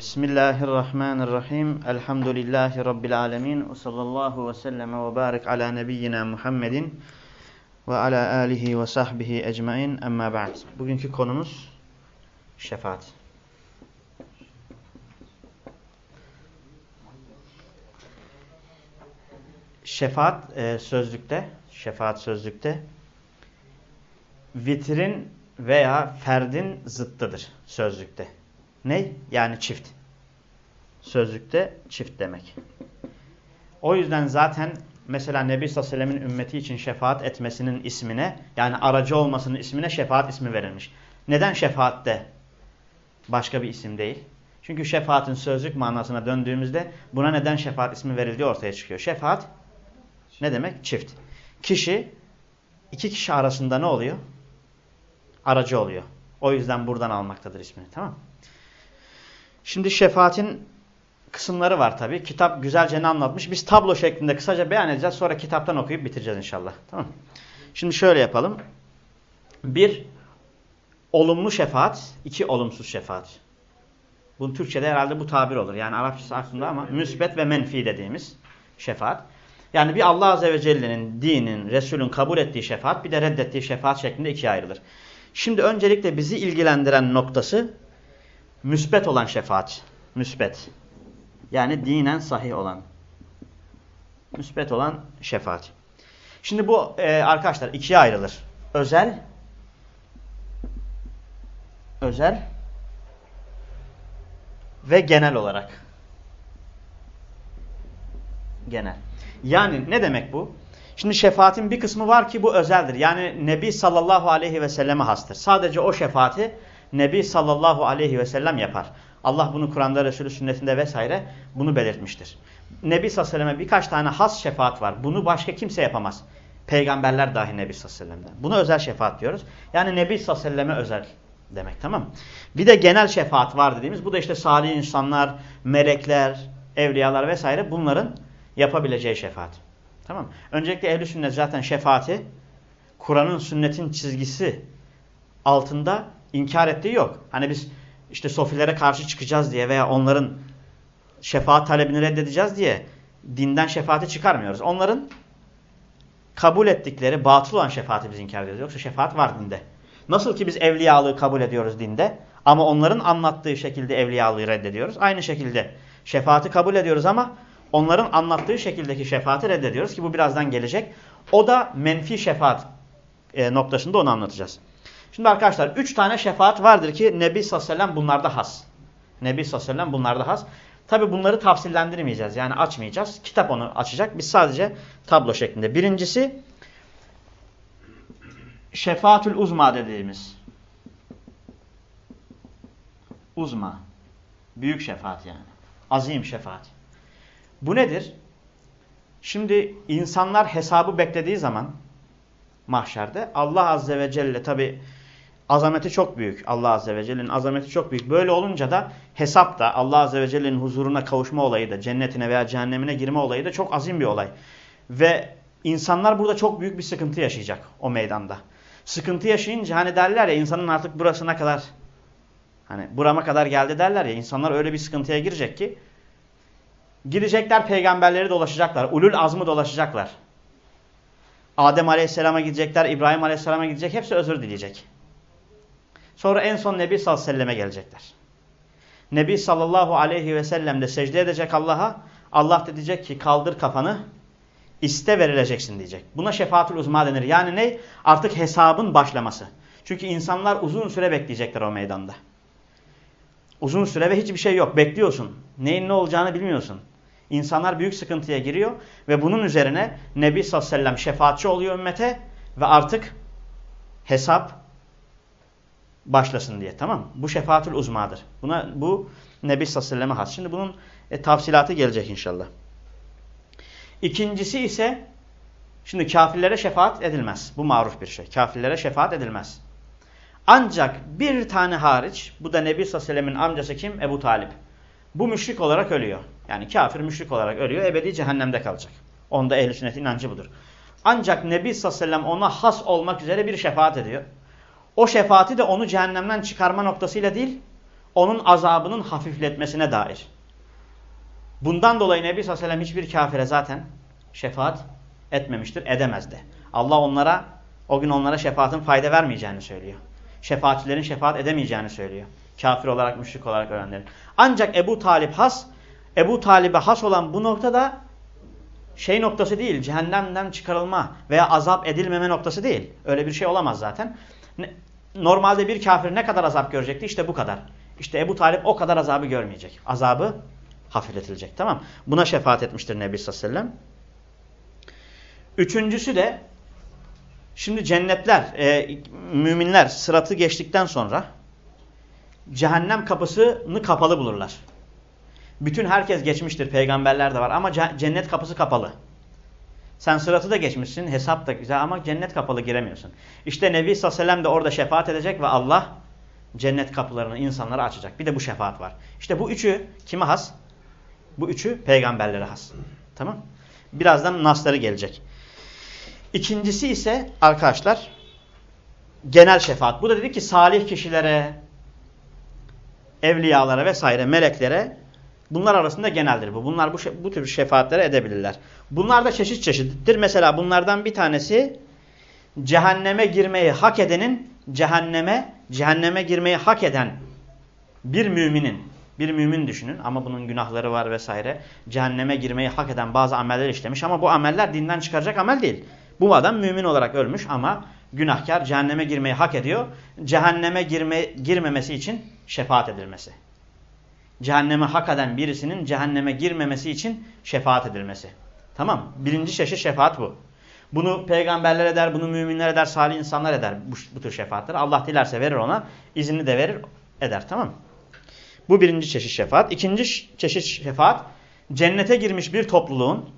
Bismillahirrahmanirrahim. Elhamdülillahi Rabbil alemin. Ve sallallahu ve sellem ve barik ala nebiyyina Muhammedin ve ala alihi ve sahbihi ecmain. Emma ba'd. Bugünkü konumuz şefaat. Şefaat e, sözlükte, şefaat sözlükte vitrin veya ferdin zıttıdır sözlükte. Ne? Yani çift. Sözlükte çift demek. O yüzden zaten mesela Nebi sallallahu aleyhi ümmeti için şefaat etmesinin ismine yani aracı olmasının ismine şefaat ismi verilmiş. Neden şefaatte başka bir isim değil? Çünkü şefaatin sözlük manasına döndüğümüzde buna neden şefaat ismi verildiği ortaya çıkıyor. Şefaat ne demek? Çift. Kişi iki kişi arasında ne oluyor? Aracı oluyor. O yüzden buradan almaktadır ismini. Tamam Şimdi şefaatin kısımları var tabi. Kitap güzelce ne anlatmış. Biz tablo şeklinde kısaca beyan edeceğiz. Sonra kitaptan okuyup bitireceğiz inşallah. Tamam Şimdi şöyle yapalım. Bir, olumlu şefaat. iki olumsuz şefaat. Bunun Türkçe'de herhalde bu tabir olur. Yani Arapçası aklımda ama müsbet ve menfi dediğimiz şefaat. Yani bir Allah Azze ve Celle'nin, dinin, Resulün kabul ettiği şefaat bir de reddettiği şefaat şeklinde ikiye ayrılır. Şimdi öncelikle bizi ilgilendiren noktası müsbet olan şefaat. Müsbet. Yani dinen sahih olan. Müsbet olan şefaat. Şimdi bu e, arkadaşlar ikiye ayrılır. Özel özel ve genel olarak. Genel. Yani ne demek bu? Şimdi şefaatin bir kısmı var ki bu özeldir. Yani Nebi sallallahu aleyhi ve selleme hastır. Sadece o şefaati Nebi sallallahu aleyhi ve sellem yapar. Allah bunu Kur'an'da, Resulü sünnetinde vesaire bunu belirtmiştir. Nebi sallallahu aleyhi ve birkaç tane has şefaat var. Bunu başka kimse yapamaz. Peygamberler dahi Nebi sallallahu aleyhi ve sellem'den. Buna özel şefaat diyoruz. Yani Nebi sallallahu aleyhi ve selleme özel demek tamam mı? Bir de genel şefaat var dediğimiz bu da işte salih insanlar, melekler, evliyalar vesaire bunların yapabileceği şefaat. Tamam Öncelikle ehl sünnet zaten şefaati Kur'an'ın sünnetin çizgisi altında inkar ettiği yok. Hani biz işte sofilere karşı çıkacağız diye veya onların şefaat talebini reddedeceğiz diye dinden şefaati çıkarmıyoruz. Onların kabul ettikleri batıl olan şefaati biz inkar ediyoruz. Yoksa şefaat var dinde. Nasıl ki biz evliyalığı kabul ediyoruz dinde ama onların anlattığı şekilde evliyalığı reddediyoruz. Aynı şekilde şefaati kabul ediyoruz ama onların anlattığı şekildeki şefaati reddediyoruz ki bu birazdan gelecek. O da menfi şefaat e, noktasında onu anlatacağız. Şimdi arkadaşlar üç tane şefaat vardır ki Nebi sallallahu aleyhi ve bunlarda has. Nebi sallallahu aleyhi ve bunlarda has. Tabi bunları tafsillendirmeyeceğiz yani açmayacağız. Kitap onu açacak. Biz sadece tablo şeklinde. Birincisi şefaatül uzma dediğimiz. Uzma. Büyük şefaat yani. Azim şefaat. Bu nedir? Şimdi insanlar hesabı beklediği zaman mahşerde Allah Azze ve Celle tabi azameti çok büyük. Allah Azze ve Celle'nin azameti çok büyük. Böyle olunca da hesap da Allah Azze ve Celle'nin huzuruna kavuşma olayı da cennetine veya cehennemine girme olayı da çok azim bir olay. Ve insanlar burada çok büyük bir sıkıntı yaşayacak o meydanda. Sıkıntı yaşayınca hani derler ya insanın artık burasına kadar hani burama kadar geldi derler ya insanlar öyle bir sıkıntıya girecek ki Gidecekler peygamberleri dolaşacaklar. Ulul azmı dolaşacaklar. Adem aleyhisselama gidecekler. İbrahim aleyhisselama gidecek. Hepsi özür dileyecek. Sonra en son Nebi sallallahu aleyhi ve selleme gelecekler. Nebi sallallahu aleyhi ve sellem de secde edecek Allah'a. Allah da diyecek ki kaldır kafanı iste verileceksin diyecek. Buna şefaatül uzma denir. Yani ne? Artık hesabın başlaması. Çünkü insanlar uzun süre bekleyecekler o meydanda. Uzun süre ve hiçbir şey yok. Bekliyorsun. Neyin ne olacağını bilmiyorsun. İnsanlar büyük sıkıntıya giriyor ve bunun üzerine Nebi sallallahu aleyhi ve sellem şefaatçi oluyor ümmete ve artık hesap başlasın diye tamam Bu şefaatül uzmadır. Buna, bu Nebi sallallahu has. Şimdi bunun e, tafsilatı gelecek inşallah. İkincisi ise şimdi kafirlere şefaat edilmez. Bu maruf bir şey. Kafirlere şefaat edilmez. Ancak bir tane hariç bu da Nebi sallallahu amcası kim? Ebu Talip. Bu müşrik olarak ölüyor. Yani kafir müşrik olarak ölüyor. Ebedi cehennemde kalacak. Onda ehl-i sünnet inancı budur. Ancak Nebi sallallahu ona has olmak üzere bir şefaat ediyor. O şefaati de onu cehennemden çıkarma noktasıyla değil, onun azabının hafifletmesine dair. Bundan dolayı Nebi sallallahu aleyhi ve sellem hiçbir kafire zaten şefaat etmemiştir, edemezdi. Allah onlara, o gün onlara şefaatin fayda vermeyeceğini söylüyor. Şefaatçilerin şefaat edemeyeceğini söylüyor. Kafir olarak, müşrik olarak ölenlerin. Ancak Ebu Talip has, Ebu Talib'e has olan bu noktada şey noktası değil, cehennemden çıkarılma veya azap edilmeme noktası değil. Öyle bir şey olamaz zaten. Normalde bir kafir ne kadar azap görecekti? İşte bu kadar. İşte Ebu Talip o kadar azabı görmeyecek. Azabı hafifletilecek. Tamam Buna şefaat etmiştir Nebi sallallahu aleyhi ve sellem. Üçüncüsü de şimdi cennetler, e, müminler sıratı geçtikten sonra cehennem kapısını kapalı bulurlar. Bütün herkes geçmiştir. Peygamberler de var ama cennet kapısı kapalı. Sen sıratı da geçmişsin. Hesap da güzel ama cennet kapalı giremiyorsun. İşte Nebi sallallahu de orada şefaat edecek ve Allah cennet kapılarını insanlara açacak. Bir de bu şefaat var. İşte bu üçü kime has? Bu üçü peygamberlere has. Tamam Birazdan nasları gelecek. İkincisi ise arkadaşlar genel şefaat. Bu da dedi ki salih kişilere, evliyalara vesaire meleklere bunlar arasında geneldir bu. Bunlar bu, bu tür şefaatleri edebilirler. Bunlar da çeşit çeşittir. Mesela bunlardan bir tanesi cehenneme girmeyi hak edenin cehenneme cehenneme girmeyi hak eden bir müminin bir mümin düşünün ama bunun günahları var vesaire. Cehenneme girmeyi hak eden bazı ameller işlemiş ama bu ameller dinden çıkaracak amel değil. Bu adam mümin olarak ölmüş ama günahkar cehenneme girmeyi hak ediyor. Cehenneme girme, girmemesi için şefaat edilmesi. Cehenneme hak eden birisinin cehenneme girmemesi için şefaat edilmesi. Tamam Birinci çeşit şefaat bu. Bunu peygamberler eder, bunu müminler eder, salih insanlar eder bu, bu tür şefaatleri. Allah dilerse verir ona, izni de verir, eder tamam Bu birinci çeşit şefaat. İkinci çeşit şefaat, cennete girmiş bir topluluğun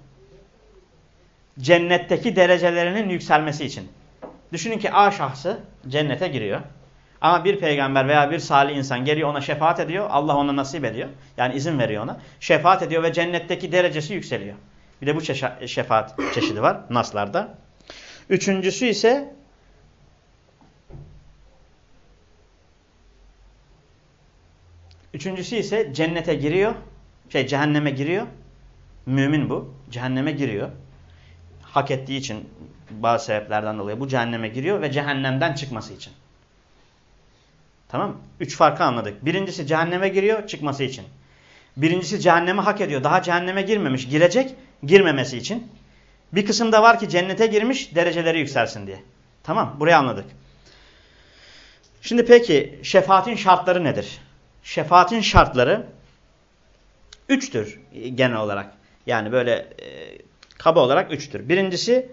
cennetteki derecelerinin yükselmesi için. Düşünün ki A şahsı cennete giriyor. Ama bir peygamber veya bir salih insan geliyor ona şefaat ediyor. Allah ona nasip ediyor. Yani izin veriyor ona. Şefaat ediyor ve cennetteki derecesi yükseliyor. Bir de bu şefaat çeşidi var naslarda. Üçüncüsü ise Üçüncüsü ise cennete giriyor. Şey cehenneme giriyor. Mümin bu. Cehenneme giriyor hak ettiği için bazı sebeplerden dolayı bu cehenneme giriyor ve cehennemden çıkması için. Tamam Üç farkı anladık. Birincisi cehenneme giriyor çıkması için. Birincisi cehenneme hak ediyor. Daha cehenneme girmemiş. Girecek girmemesi için. Bir kısım da var ki cennete girmiş dereceleri yükselsin diye. Tamam burayı anladık. Şimdi peki şefaatin şartları nedir? Şefaatin şartları üçtür genel olarak. Yani böyle e, Kaba olarak üçtür. Birincisi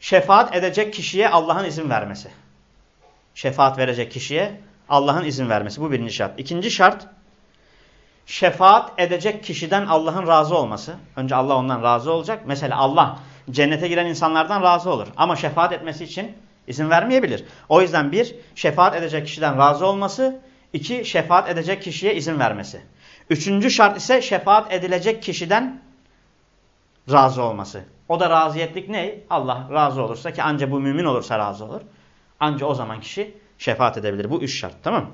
şefaat edecek kişiye Allah'ın izin vermesi. Şefaat verecek kişiye Allah'ın izin vermesi. Bu birinci şart. İkinci şart şefaat edecek kişiden Allah'ın razı olması. Önce Allah ondan razı olacak. Mesela Allah cennete giren insanlardan razı olur. Ama şefaat etmesi için izin vermeyebilir. O yüzden bir, şefaat edecek kişiden razı olması. iki şefaat edecek kişiye izin vermesi. Üçüncü şart ise şefaat edilecek kişiden razı olması. O da raziyetlik ne? Allah razı olursa ki anca bu mümin olursa razı olur. Anca o zaman kişi şefaat edebilir. Bu üç şart tamam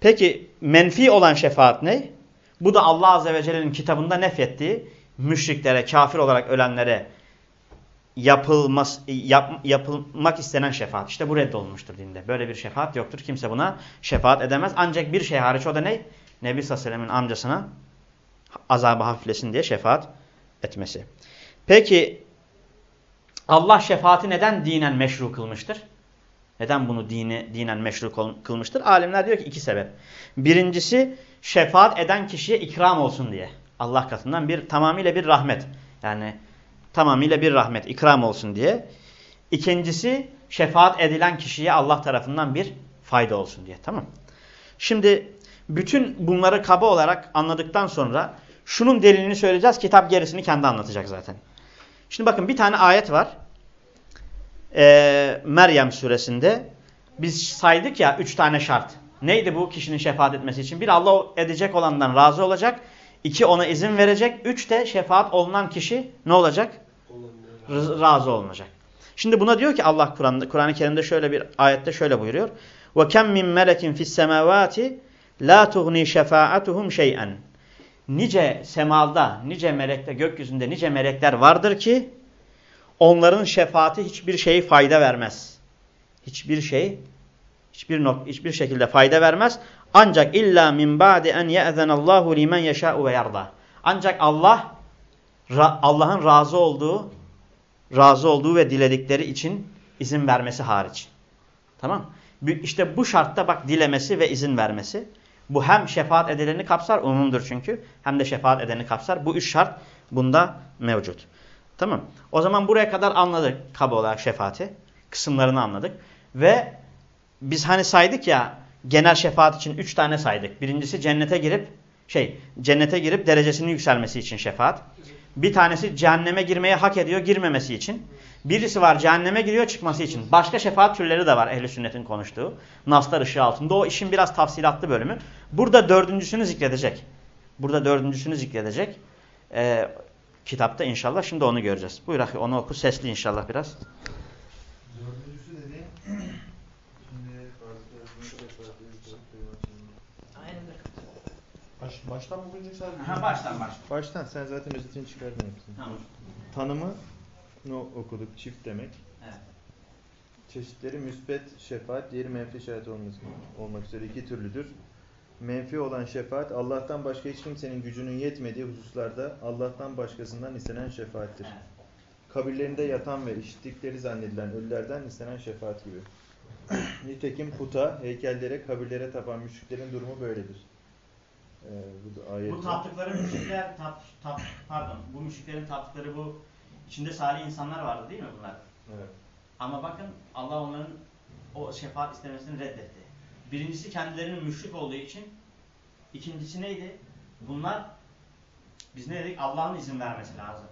Peki menfi olan şefaat ne? Bu da Allah Azze ve Celle'nin kitabında nefrettiği müşriklere, kafir olarak ölenlere yapılmaz, yap, yapılmak istenen şefaat. İşte bu reddolmuştur dinde. Böyle bir şefaat yoktur. Kimse buna şefaat edemez. Ancak bir şey hariç o da ne? Nebi Sallallahu amcasına azabı hafiflesin diye şefaat etmesi. Peki Allah şefaati neden dinen meşru kılmıştır? Neden bunu dini, dinen meşru kılmıştır? Alimler diyor ki iki sebep. Birincisi şefaat eden kişiye ikram olsun diye. Allah katından bir tamamıyla bir rahmet. Yani tamamıyla bir rahmet, ikram olsun diye. İkincisi şefaat edilen kişiye Allah tarafından bir fayda olsun diye. Tamam Şimdi bütün bunları kaba olarak anladıktan sonra Şunun delilini söyleyeceğiz. Kitap gerisini kendi anlatacak zaten. Şimdi bakın bir tane ayet var e, Meryem suresinde biz saydık ya üç tane şart. Neydi bu kişinin şefaat etmesi için? Bir Allah edecek olandan razı olacak. İki ona izin verecek. Üç de şefaat olunan kişi ne olacak? Razı olmayacak. Şimdi buna diyor ki Allah Kur'an'da Kur'an-ı Kerim'de şöyle bir ayette şöyle buyuruyor. Ve kem min melekin fis semavati la tughni şefaatuhum şey'en. Nice semada, nice melekte, gökyüzünde nice melekler vardır ki onların şefaati hiçbir şeyi fayda vermez. Hiçbir şey hiçbir nok hiçbir şekilde fayda vermez. Ancak illa min ba'di en ye'zenallahu limen yeşâ'u ve yarda. Ancak Allah Allah'ın razı olduğu razı olduğu ve diledikleri için izin vermesi hariç. Tamam? İşte bu şartta bak dilemesi ve izin vermesi. Bu hem şefaat edileni kapsar, umumdur çünkü. Hem de şefaat edeni kapsar. Bu üç şart bunda mevcut. Tamam. O zaman buraya kadar anladık kaba olarak şefaati. Kısımlarını anladık. Ve biz hani saydık ya genel şefaat için üç tane saydık. Birincisi cennete girip şey cennete girip derecesinin yükselmesi için şefaat. Bir tanesi cehenneme girmeye hak ediyor girmemesi için. Birisi var cehenneme giriyor çıkması için. Başka şefaat türleri de var ehli sünnetin konuştuğu. Naslar ışığı altında. O işin biraz tafsilatlı bölümü. Burada dördüncüsünü zikredecek. Burada dördüncüsünü zikredecek. Ee, kitapta inşallah. Şimdi onu göreceğiz. Buyur ahi onu oku. Sesli inşallah biraz. Dördüncüsü dedi. Baş, baştan mı okuyacak sadece? Ha, baştan baştan. Baştan sen zaten özetini çıkardın hepsini. Tamam. Tanımı no okuduk çift demek. Evet. Çeşitleri müsbet şefaat, diğeri menfi şefaat olması, olmak üzere iki türlüdür. Menfi olan şefaat Allah'tan başka hiç kimsenin gücünün yetmediği hususlarda Allah'tan başkasından istenen şefaattir. Kabirlerinde yatan ve işittikleri zannedilen ölülerden istenen şefaat gibi. Nitekim puta, heykellere, kabirlere tapan müşriklerin durumu böyledir. Ee, bu da ayet. Bu taptıkları müşrikler, tap, tap, pardon, bu müşriklerin taptıkları bu içinde salih insanlar vardı değil mi bunlar? Evet. Ama bakın Allah onların o şefaat istemesini reddetti. Birincisi kendilerinin müşrik olduğu için. ikincisi neydi? Bunlar biz ne dedik? Allah'ın izin vermesi lazım.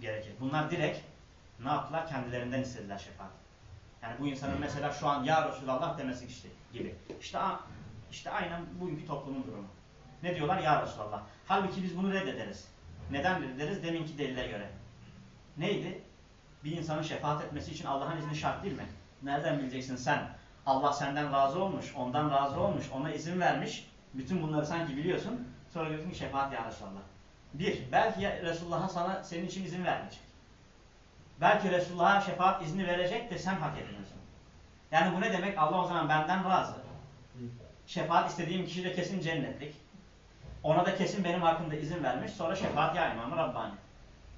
Gerekir. Bunlar direkt ne yaptılar? Kendilerinden istediler şefaat. Yani bu insanın mesela şu an Ya Resulallah demesi işte gibi. İşte, işte aynen bugünkü toplumun durumu. Ne diyorlar? Ya Resulallah. Halbuki biz bunu reddederiz. Neden reddederiz? Deminki delile göre. Neydi? Bir insanın şefaat etmesi için Allah'ın izni şart değil mi? Nereden bileceksin sen? Allah senden razı olmuş, ondan razı olmuş, ona izin vermiş. Bütün bunları sanki biliyorsun. Sonra diyorsun ki şefaat ya Resulallah. Bir, belki Resulullah'a sana senin için izin vermeyecek. Belki Resulullah'a şefaat izni verecek de sen hak etmiyorsun. Yani bu ne demek? Allah o zaman benden razı. Şefaat istediğim kişi de kesin cennetlik. Ona da kesin benim hakkımda izin vermiş. Sonra şefaat ya İmam-ı Rabbani.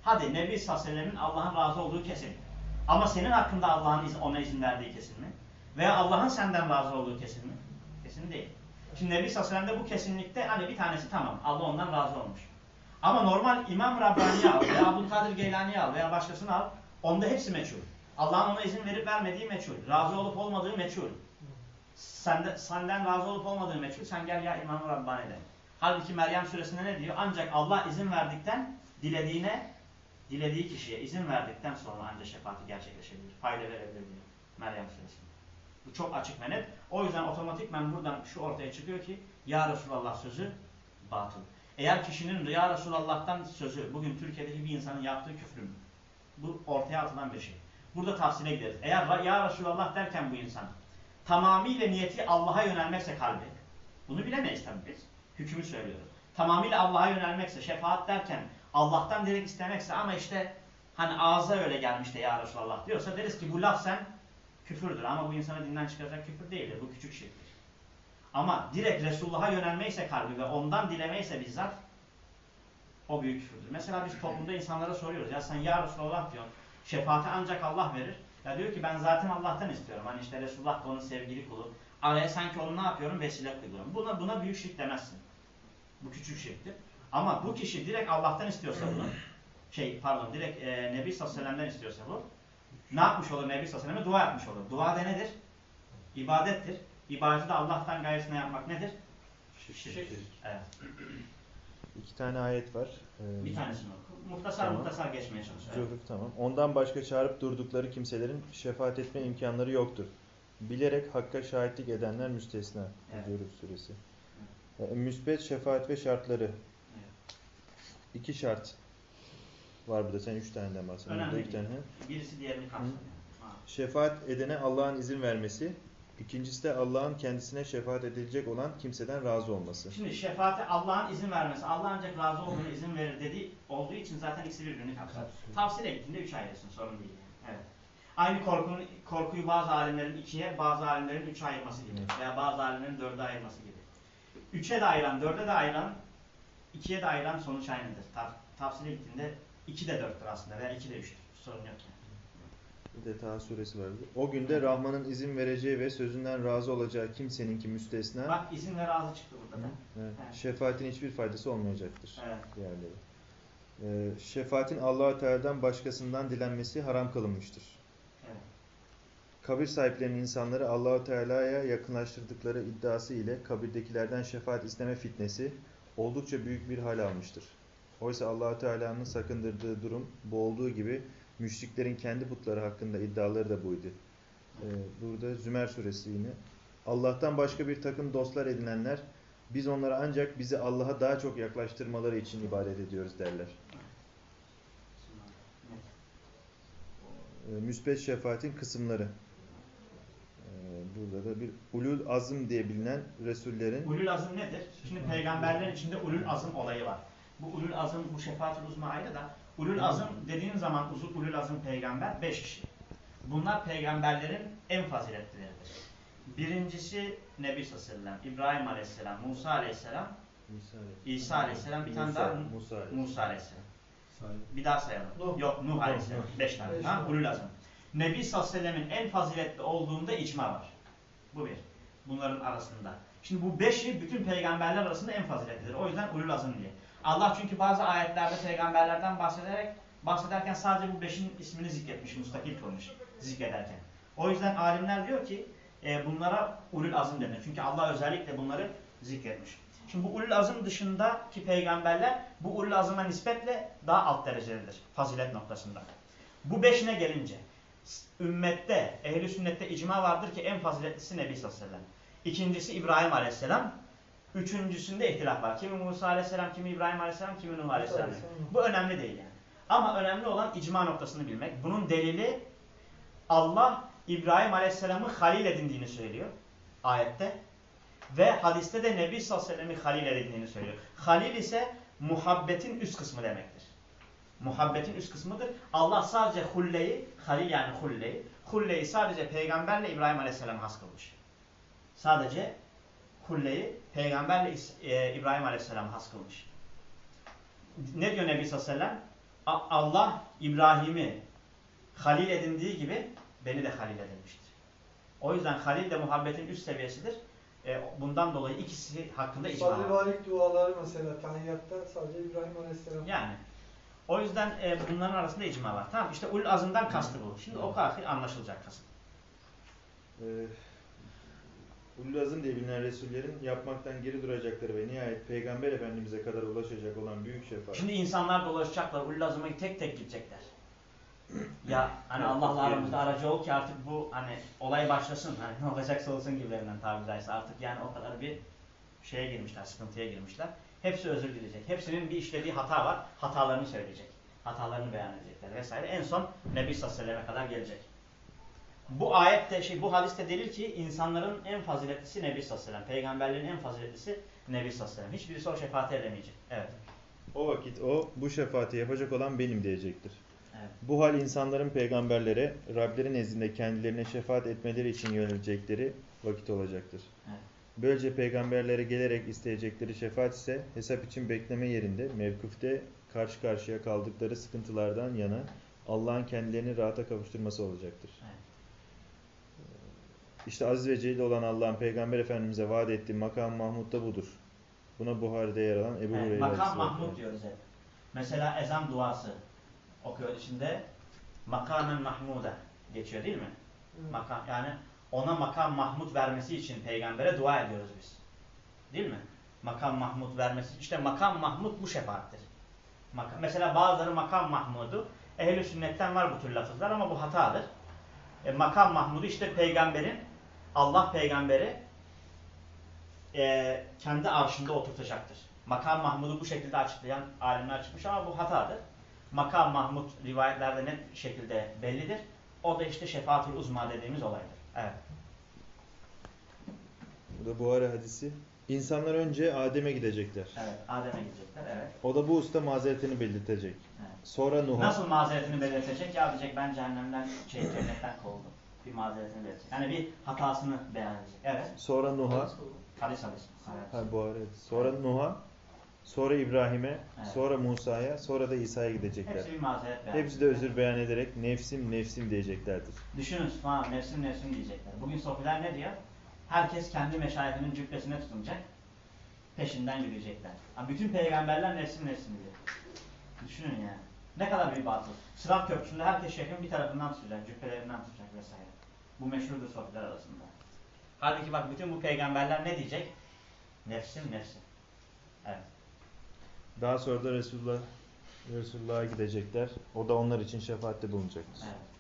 Hadi Nebi sallallahu aleyhi Allah'ın razı olduğu kesin. Ama senin hakkında Allah'ın iz ona izin verdiği kesin mi? Veya Allah'ın senden razı olduğu kesin mi? Kesin değil. Şimdi Nebi sellem bu kesinlikte hani bir tanesi tamam. Allah ondan razı olmuş. Ama normal İmam Rabbani'yi al veya Abdülkadir Geylani'yi al veya başkasını al. Onda hepsi meçhul. Allah'ın ona izin verip vermediği meçhul. Razı olup olmadığı meçhul. Sende, senden razı olup olmadığı meçhul. Sen gel ya İmam Rabbani de. Halbuki Meryem suresinde ne diyor? Ancak Allah izin verdikten dilediğine, dilediği kişiye izin verdikten sonra ancak şefaati gerçekleşebilir. Fayda verebilir diyor Meryem suresinde. Bu çok açık ve net. O yüzden otomatikmen buradan şu ortaya çıkıyor ki Ya Resulallah sözü batıl. Eğer kişinin Ya Resulallah'tan sözü bugün Türkiye'deki bir insanın yaptığı küfür mü? Bu ortaya atılan bir şey. Burada tavsile gideriz. Eğer Ya Resulallah derken bu insan tamamıyla niyeti Allah'a yönelmekse kalbi. Bunu bilemeyiz tabii biz. Hükmü söylüyoruz. Tamamıyla Allah'a yönelmekse, şefaat derken Allah'tan direkt istemekse ama işte hani ağza öyle gelmiş de Ya Resulallah diyorsa deriz ki bu laf sen küfürdür. Ama bu insanı dinden çıkaracak küfür değildir. Bu küçük şirktir. Ama direkt Resulullah'a yönelmeyse kalbi ve ondan dilemeyse bizzat o büyük küfürdür. Mesela biz toplumda insanlara soruyoruz. Ya sen Ya Resulallah diyorsun. Şefaati ancak Allah verir. Ya diyor ki ben zaten Allah'tan istiyorum. Hani işte Resulullah da onun sevgili kulu. Araya sanki onu ne yapıyorum? Vesile kılıyorum. Buna, buna büyük şirk demezsin. Bu küçük şirktir. Ama bu kişi direkt Allah'tan istiyorsa bunu, şey pardon direkt e, Nebi sallallahu aleyhi ve sellem'den istiyorsa bu, ne yapmış olur Nebi sallallahu aleyhi ve sellem'e? Dua yapmış olur. Dua da nedir? İbadettir. İbadeti Allah'tan gayesine yapmak nedir? Şirk. Evet. İki tane ayet var. Ee, Bir tanesini oku. Muhtasar Tamam. muhtasar geçmeye çalışıyorum. Zuhruf tamam. Ondan başka çağırıp durdukları kimselerin şefaat etme imkanları yoktur. Bilerek hakka şahitlik edenler müstesna. Evet. Zuhruf suresi. Ee, müsbet şefaat ve şartları. İki şart var burada. Sen üç taneden bahsediyorsun. Önemli iki değil. tane. Birisi diğerini kapsıyor. Şefaat edene Allah'ın izin vermesi. İkincisi de Allah'ın kendisine şefaat edilecek olan kimseden razı olması. Şimdi şefaate Allah'ın izin vermesi, Allah ancak razı olduğuna izin verir dediği olduğu için zaten ikisi birbirini kapsar. Tavsiye gittiğinde üç ayrılsın sorun değil. Evet. Aynı korkunun, korkuyu bazı alimlerin ikiye, bazı alimlerin üçe ayırması gibi veya bazı alimlerin dörde ayırması gibi. Üçe de ayıran, dörde de ayıran, ikiye de ayıran sonuç aynıdır. Tav tavsiye gittiğinde iki de dörttür aslında veya iki de üçtür. Sorun yok yani. Bir de Taha suresi vardı. O günde Rahman'ın izin vereceği ve sözünden razı olacağı kimseninki müstesna. Bak izin ve razı çıktı burada da. Evet. Evet. Şefaatin hiçbir faydası olmayacaktır. Evet. Diğerleri. Ee, şefaatin Allah-u Teala'dan başkasından dilenmesi haram kılınmıştır. Evet. Kabir sahiplerinin insanları Allahu Teala'ya yakınlaştırdıkları iddiası ile kabirdekilerden şefaat isteme fitnesi oldukça büyük bir hal almıştır. Oysa Allahu Teala'nın sakındırdığı durum bu olduğu gibi müşriklerin kendi putları hakkında iddiaları da buydu. Ee, burada Zümer suresi yine Allah'tan başka bir takım dostlar edinenler biz onlara ancak bizi Allah'a daha çok yaklaştırmaları için ibadet ediyoruz derler. Ee, müsbet şefaatin kısımları. Ee, burada da bir ulul azım diye bilinen Resullerin Ulul azım nedir? Şimdi peygamberlerin içinde ulul azım olayı var. Bu ulul azım, bu şefaat-ül uzma ayrı da ulul azım dediğin zaman uzun ulul azım peygamber beş kişi. Bunlar peygamberlerin en faziletlileridir. Birincisi Nebi sallallahu İbrahim aleyhisselam, Musa aleyhisselam, İsa aleyhisselam, bir tane daha Musa aleyhisselam. Musa aleyhisselam. Bir daha sayalım. Nuh. Yok Nuh aleyhisselam. Nuh. Beş tane. Beş Ha, ulul azım. Nebi sallallahu aleyhi ve sellemin en faziletli olduğunda icma var. Bu bir. Bunların arasında. Şimdi bu beşi bütün peygamberler arasında en faziletlidir. O yüzden ulul azım diye. Allah çünkü bazı ayetlerde peygamberlerden bahsederek bahsederken sadece bu beşin ismini zikretmiş, mustakil kılmış zikrederken. O yüzden alimler diyor ki e, bunlara ulul azım denir. Çünkü Allah özellikle bunları zikretmiş. Şimdi bu ulul azım dışındaki peygamberler bu ulul azıma nispetle daha alt derecededir fazilet noktasında. Bu beşine gelince ümmette, ehli sünnette icma vardır ki en faziletlisi Nebi sallallahu aleyhi ve sellem. İkincisi İbrahim aleyhisselam. Üçüncüsünde ihtilaf var. Kimi Musa aleyhisselam, kimi İbrahim aleyhisselam, kimi Nuh aleyhisselam. Bu önemli değil yani. Ama önemli olan icma noktasını bilmek. Bunun delili Allah İbrahim aleyhisselamı halil edindiğini söylüyor ayette. Ve hadiste de Nebi sallallahu aleyhi ve sellem'i halil edindiğini söylüyor. Halil ise muhabbetin üst kısmı demektir. Muhabbetin üst kısmıdır. Allah sadece hulleyi, halil yani hulleyi, hulleyi sadece peygamberle İbrahim aleyhisselam has kılmış. Sadece hulleyi peygamberle e, İbrahim aleyhisselam has kılmış. Ne diyor Nebi sallallahu aleyhi ve sellem? A- Allah İbrahim'i halil edindiği gibi beni de halil edinmiştir. O yüzden halil de muhabbetin üst seviyesidir. E, bundan dolayı ikisi hakkında icma var. Sadece varik duaları mesela tahiyyatta sadece İbrahim Aleyhisselam. Yani. O yüzden e, bunların arasında icma var. Tamam işte ul azından kastı bu. Şimdi o kahir anlaşılacak kasıt. Ee, Ulul Azım diye bilinen Resullerin yapmaktan geri duracakları ve nihayet Peygamber Efendimiz'e kadar ulaşacak olan büyük şefaat. Şimdi insanlar dolaşacaklar. Ul azıma tek tek gidecekler. Ya hani Allah'la aramızda aracı ol ki artık bu hani olay başlasın. Hani ne olacaksa olsun gibilerinden tabiri caizse. Artık yani o kadar bir şeye girmişler, sıkıntıya girmişler. Hepsi özür dileyecek. Hepsinin bir işlediği hata var. Hatalarını söyleyecek. Hatalarını beyan edecekler vesaire. En son Nebi sallallahu aleyhi ve kadar gelecek. Bu ayette şey bu hadiste delil ki insanların en faziletlisi Nebi sallallahu aleyhi ve sellem. Peygamberlerin en faziletlisi Nebi sallallahu aleyhi ve sellem. Hiçbirisi o şefaate edemeyecek. Evet. O vakit o bu şefaati yapacak olan benim diyecektir. Evet. Bu hal insanların peygamberlere Rableri nezdinde kendilerine şefaat etmeleri için yönelecekleri vakit olacaktır. Evet. Böylece peygamberlere gelerek isteyecekleri şefaat ise hesap için bekleme yerinde mevkufte karşı karşıya kaldıkları sıkıntılardan yana Allah'ın kendilerini rahata kavuşturması olacaktır. Evet. İşte aziz ve celil olan Allah'ın Peygamber Efendimiz'e vaat ettiği makam Mahmud da budur. Buna Buhari'de yer alan Ebu Evet, Hureyre makam hadisi var. Mahmud diyoruz hep. Mesela ezan duası okuyor içinde makamen mahmuda geçiyor değil mi? Makam yani ona makam Mahmud vermesi için peygambere dua ediyoruz biz. Değil mi? Makam Mahmud vermesi işte makam Mahmud bu şefaattir. Maka- mesela bazıları makam Mahmud'u ehl sünnetten var bu tür lafızlar ama bu hatadır. E, makam Mahmud'u işte peygamberin Allah peygamberi e, kendi arşında oturtacaktır. Makam Mahmud'u bu şekilde açıklayan alimler çıkmış ama bu hatadır. Makam Mahmud rivayetlerde net şekilde bellidir. O da işte şefaatül uzma dediğimiz olaydır. Evet. Bu da Buhari hadisi. İnsanlar önce Adem'e gidecekler. Evet. Adem'e gidecekler. Evet. O da bu usta mazeretini belirtecek. evet. Sonra Nuh'a. Nasıl mazeretini belirtecek? Ya diyecek ben cehennemden, şey, cennetten kovuldum. Bir mazeretini belirtecek. Yani bir hatasını beyan edecek. Evet. Sonra Nuh'a. Hadis hadis. Evet. Ha, Buhari. Sonra Nuh'a. Sonra İbrahim'e. Evet. Sonra Musa'ya. Sonra da İsa'ya gidecekler. Hepsi bir mazeret beyan Hepsi de özür beyan ederek nefsim nefsim diyeceklerdir. Düşünün falan nefsim nefsim diyecekler. Bugün sofiler ne diyor? Herkes kendi meşayihinin cübbesine tutunacak. Peşinden yürüyecekler. Ha, bütün peygamberler nefsim nefsim diyor. Düşünün yani. Ne kadar bir batıl. Sırat köprüsünde herkes şeyhin bir tarafından tutacak, cübbelerinden tutacak vesaire. Bu meşhurdur sofiler arasında. Halbuki bak bütün bu peygamberler ne diyecek? Nefsim nefsim. Evet. Daha sonra da Resulullah Resulullah'a gidecekler. O da onlar için şefaatte bulunacaktır. evet.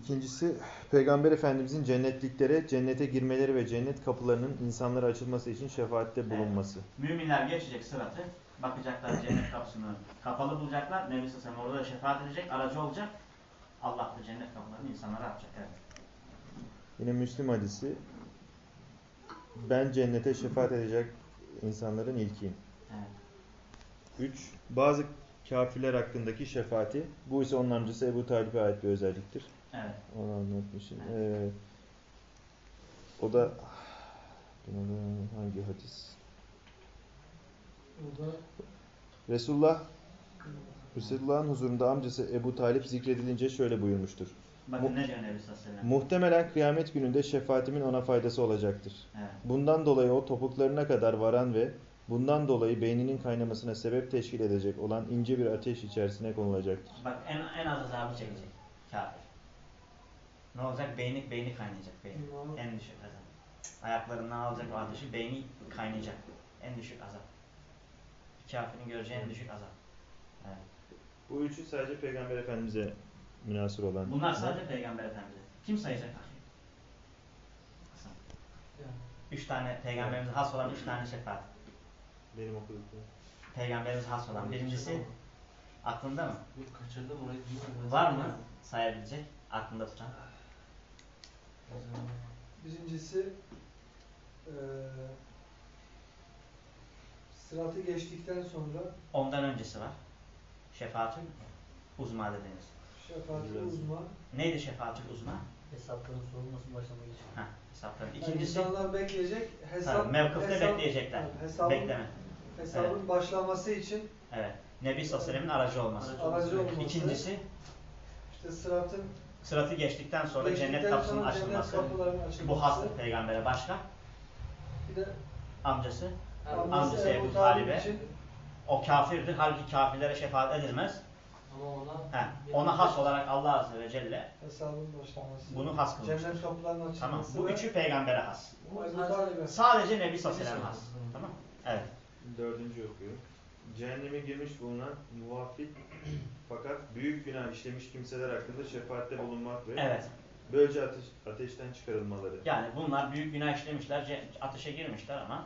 İkincisi Peygamber Efendimizin cennetliklere cennete girmeleri ve cennet kapılarının insanlara açılması için şefaatte bulunması. Müminler geçecek sıratı, bakacaklar cennet kapısını kapalı bulacaklar. Nebi Sallallahu orada da şefaat edecek, aracı olacak. Allah da cennet kapılarını insanlara açacak. Evet. Yine Müslim hadisi ben cennete şefaat edecek insanların ilkiyim. evet. 3. Bazı kafirler hakkındaki şefaati. Bu ise onun amcası Ebu Talib'e ait bir özelliktir. Evet. Onu anlatmışım. Evet. Ee, o da da hangi hadis? Burada Resulullah Resulullah'ın huzurunda amcası Ebu Talip zikredilince şöyle buyurmuştur. Bakın Mu- ne diyor Nebi Sallallahu? Muhtemelen kıyamet gününde şefaatimin ona faydası olacaktır. Evet. Bundan dolayı o topuklarına kadar varan ve bundan dolayı beyninin kaynamasına sebep teşkil edecek olan ince bir ateş içerisine konulacaktır. Bak en, en az azabı çekecek kafir. Ne olacak? Beyni, beyni kaynayacak. Beyni. En düşük azap. Ayaklarından alacak o ateşi, beyni kaynayacak. En düşük azap. Kafirin göreceği en düşük azap. Evet. Bu üçü sadece Peygamber Efendimiz'e münasır olan. Bunlar sadece Peygamber Efendimiz'e. Kim sayacak? Hasan. Üç tane peygamberimize has olan üç tane şefaat. Benim okuduklarım. Peygamberimize has olan. Birincisi aklında mı? Yok kaçırdım orayı. bilmiyorum. Var mı sayabilecek? Aklında tutan. birincisi eee sıratı geçtikten sonra Ondan öncesi var. Şefaatül uzma dediğimiz. şefaati Biraz. uzman. Neydi şefaatül uzma? Hesapların sorulması başlamak için. Heh, hesapların. Yani İkincisi insanlar bekleyecek hesap tabii, mevkıfta hesap- bekleyecekler. yani hesabın, Bekleme. hesabın başlaması için Evet. Nebi sallallahu aracı olması. aracı olması. İkincisi işte sıratın sıratı geçtikten sonra geçtikten cennet kapısının sonra açılması. açılması. Bu hastır peygambere. Başka? Bir de Amcası. amcası Amcası Ebu Ebu Talib Talib'e O kafirdir. Halbuki kafirlere şefaat edilmez. Ama ona He, ona has olarak Allah Azze ve Celle hesabın başlaması. Bunu has kılmıştır. Cennet kapılarının açılması. Tamam. Bu ve üçü peygambere has. Ebu Talib'e. Sadece Nebi sallallahu aleyhi ve sellem has. Tamam. Evet. Dördüncü okuyor. Cehenneme girmiş bulunan muvaffik fakat büyük günah işlemiş kimseler hakkında şefaatte bulunmak ve Evet. böylece ateş, ateşten çıkarılmaları. Yani bunlar büyük günah işlemişler, ce- ateşe girmişler ama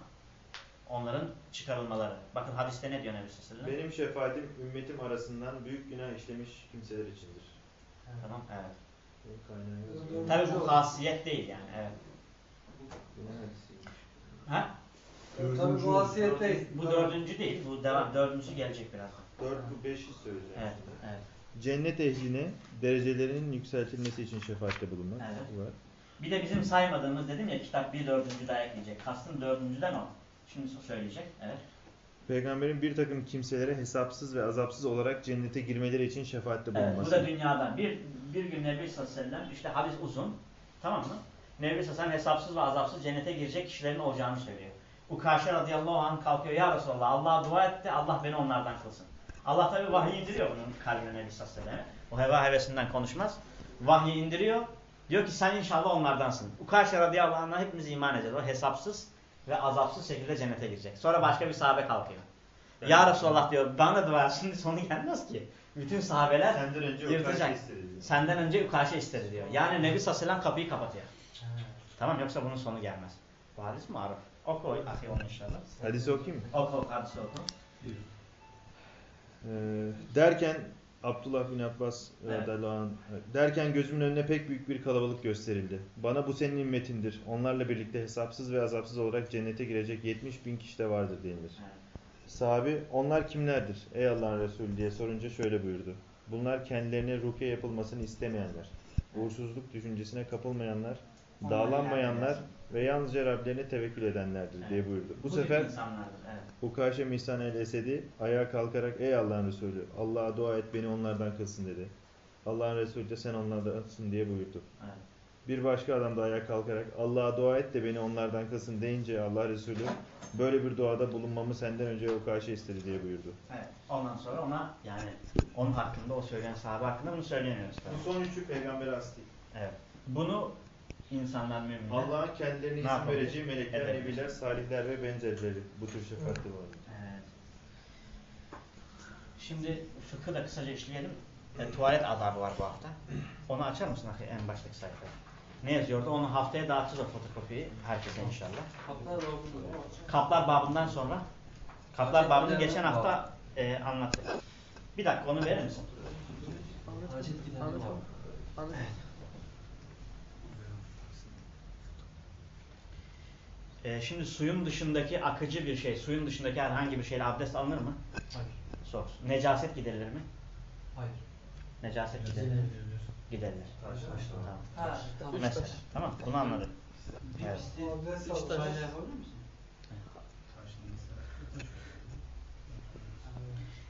onların çıkarılmaları. Bakın hadiste ne diyor Nebi sallallahu? Benim şefaatim ümmetim arasından büyük günah işlemiş kimseler içindir. Tamam, evet. Tabii bu hasiyet değil yani, evet. Ha? Tabii bu hasiyet değil. Bu dördüncü değil, bu devam, dördüncüsü gelecek birazdan. Dört bu beşi söyleyeceğim. Evet, evet. Cennet ehline derecelerinin yükseltilmesi için şefaatte bulunmak. Evet. Bu var. Bir de bizim saymadığımız dedim ya kitap bir dördüncü daha ekleyecek. Kastım dördüncüden o. Şimdi söyleyecek, evet. Peygamberin bir takım kimselere hesapsız ve azapsız olarak cennete girmeleri için şefaatte Evet, bulunması. bu da dünyadan. Bir, bir gün Nebi sallallahu aleyhi ve sellem, işte hadis uzun, tamam mı? Nebi sallallahu aleyhi hesapsız ve azapsız cennete girecek kişilerin olacağını söylüyor. Ukaşe radıyallahu anh kalkıyor, ya Resulallah Allah'a dua etti, Allah beni onlardan kılsın. Allah tabi vahiy indiriyor bunun kalbine Nebi sallallahu aleyhi ve sellem. O heva hevesinden konuşmaz. Vahiy indiriyor, diyor ki sen inşallah onlardansın. Ukaşe radıyallahu anh'a hepimiz iman edeceğiz. O hesapsız ve azapsız şekilde cennete girecek. Sonra başka bir sahabe kalkıyor. Ya Resulallah diyor, bana dua. Şimdi sonu gelmez ki. Bütün sahabeler Senden önce yırtacak. Senden önce ukaşe istedi diyor. Yani Nebi sallallahu kapıyı kapatıyor. Tamam yoksa bunun sonu gelmez. Bu hadis mi Arif? Oku o ahi onu inşallah. Hadisi okuyayım mı? Oku oku hadisi oku. Ee, derken Abdullah bin Abbas Evet. radıyallahu anh, derken gözümün önüne pek büyük bir kalabalık gösterildi. Bana bu senin ümmetindir. Onlarla birlikte hesapsız ve azapsız olarak cennete girecek 70 bin kişi de vardır denilir. Sahabi onlar kimlerdir ey Allah'ın Resulü diye sorunca şöyle buyurdu. Bunlar kendilerine rukiye yapılmasını istemeyenler, uğursuzluk düşüncesine kapılmayanlar, Onlar dağlanmayanlar ve yalnızca Rablerine tevekkül edenlerdir diye Evet. buyurdu. Bu, tip sefer evet. Ukaşe Mihsan el Esedi ayağa kalkarak ey Allah'ın Resulü Allah'a dua et beni onlardan kılsın dedi. Allah'ın Resulü de sen onlardansın diye buyurdu. evet. Bir başka adam da ayağa kalkarak Allah'a dua et de beni onlardan kılsın deyince Allah Resulü böyle bir duada bulunmamı senden önce Ukaşe istedi diye buyurdu. Evet. Ondan sonra ona yani onun hakkında, o söyleyen sahabe hakkında bunu söyleyemiyoruz. Bu son üçü peygamber değil. Evet. Bunu insanlar müminler. Allah'ın kendilerine Ne isim yapabilir? vereceği melekler, Evet. nebiler, salihler ve benzerleri bu tür şefaatleri var. Evet. Şimdi fıkhı da kısaca işleyelim. E, tuvalet adabı var bu hafta. Onu açar mısın en baştaki sayfaya? Ne yazıyordu? Onu haftaya dağıtacağız o fotokopiyi herkese inşallah. Burada. Kaplar babından sonra Kaplar babını geçen hafta e, anlattık. Bir dakika onu verir misin? Hacet giderler Anlat var. abi. E, şimdi suyun dışındaki akıcı bir şey, suyun dışındaki herhangi bir şeyle abdest alınır mı? Hayır. Sor. Necaset giderilir mi? Hayır. Necaset giderilir. Giderilir. Tamam. Ha, tamam. Mesela. taş. Tamam. Bunu anladık. Evet. Abdest taş.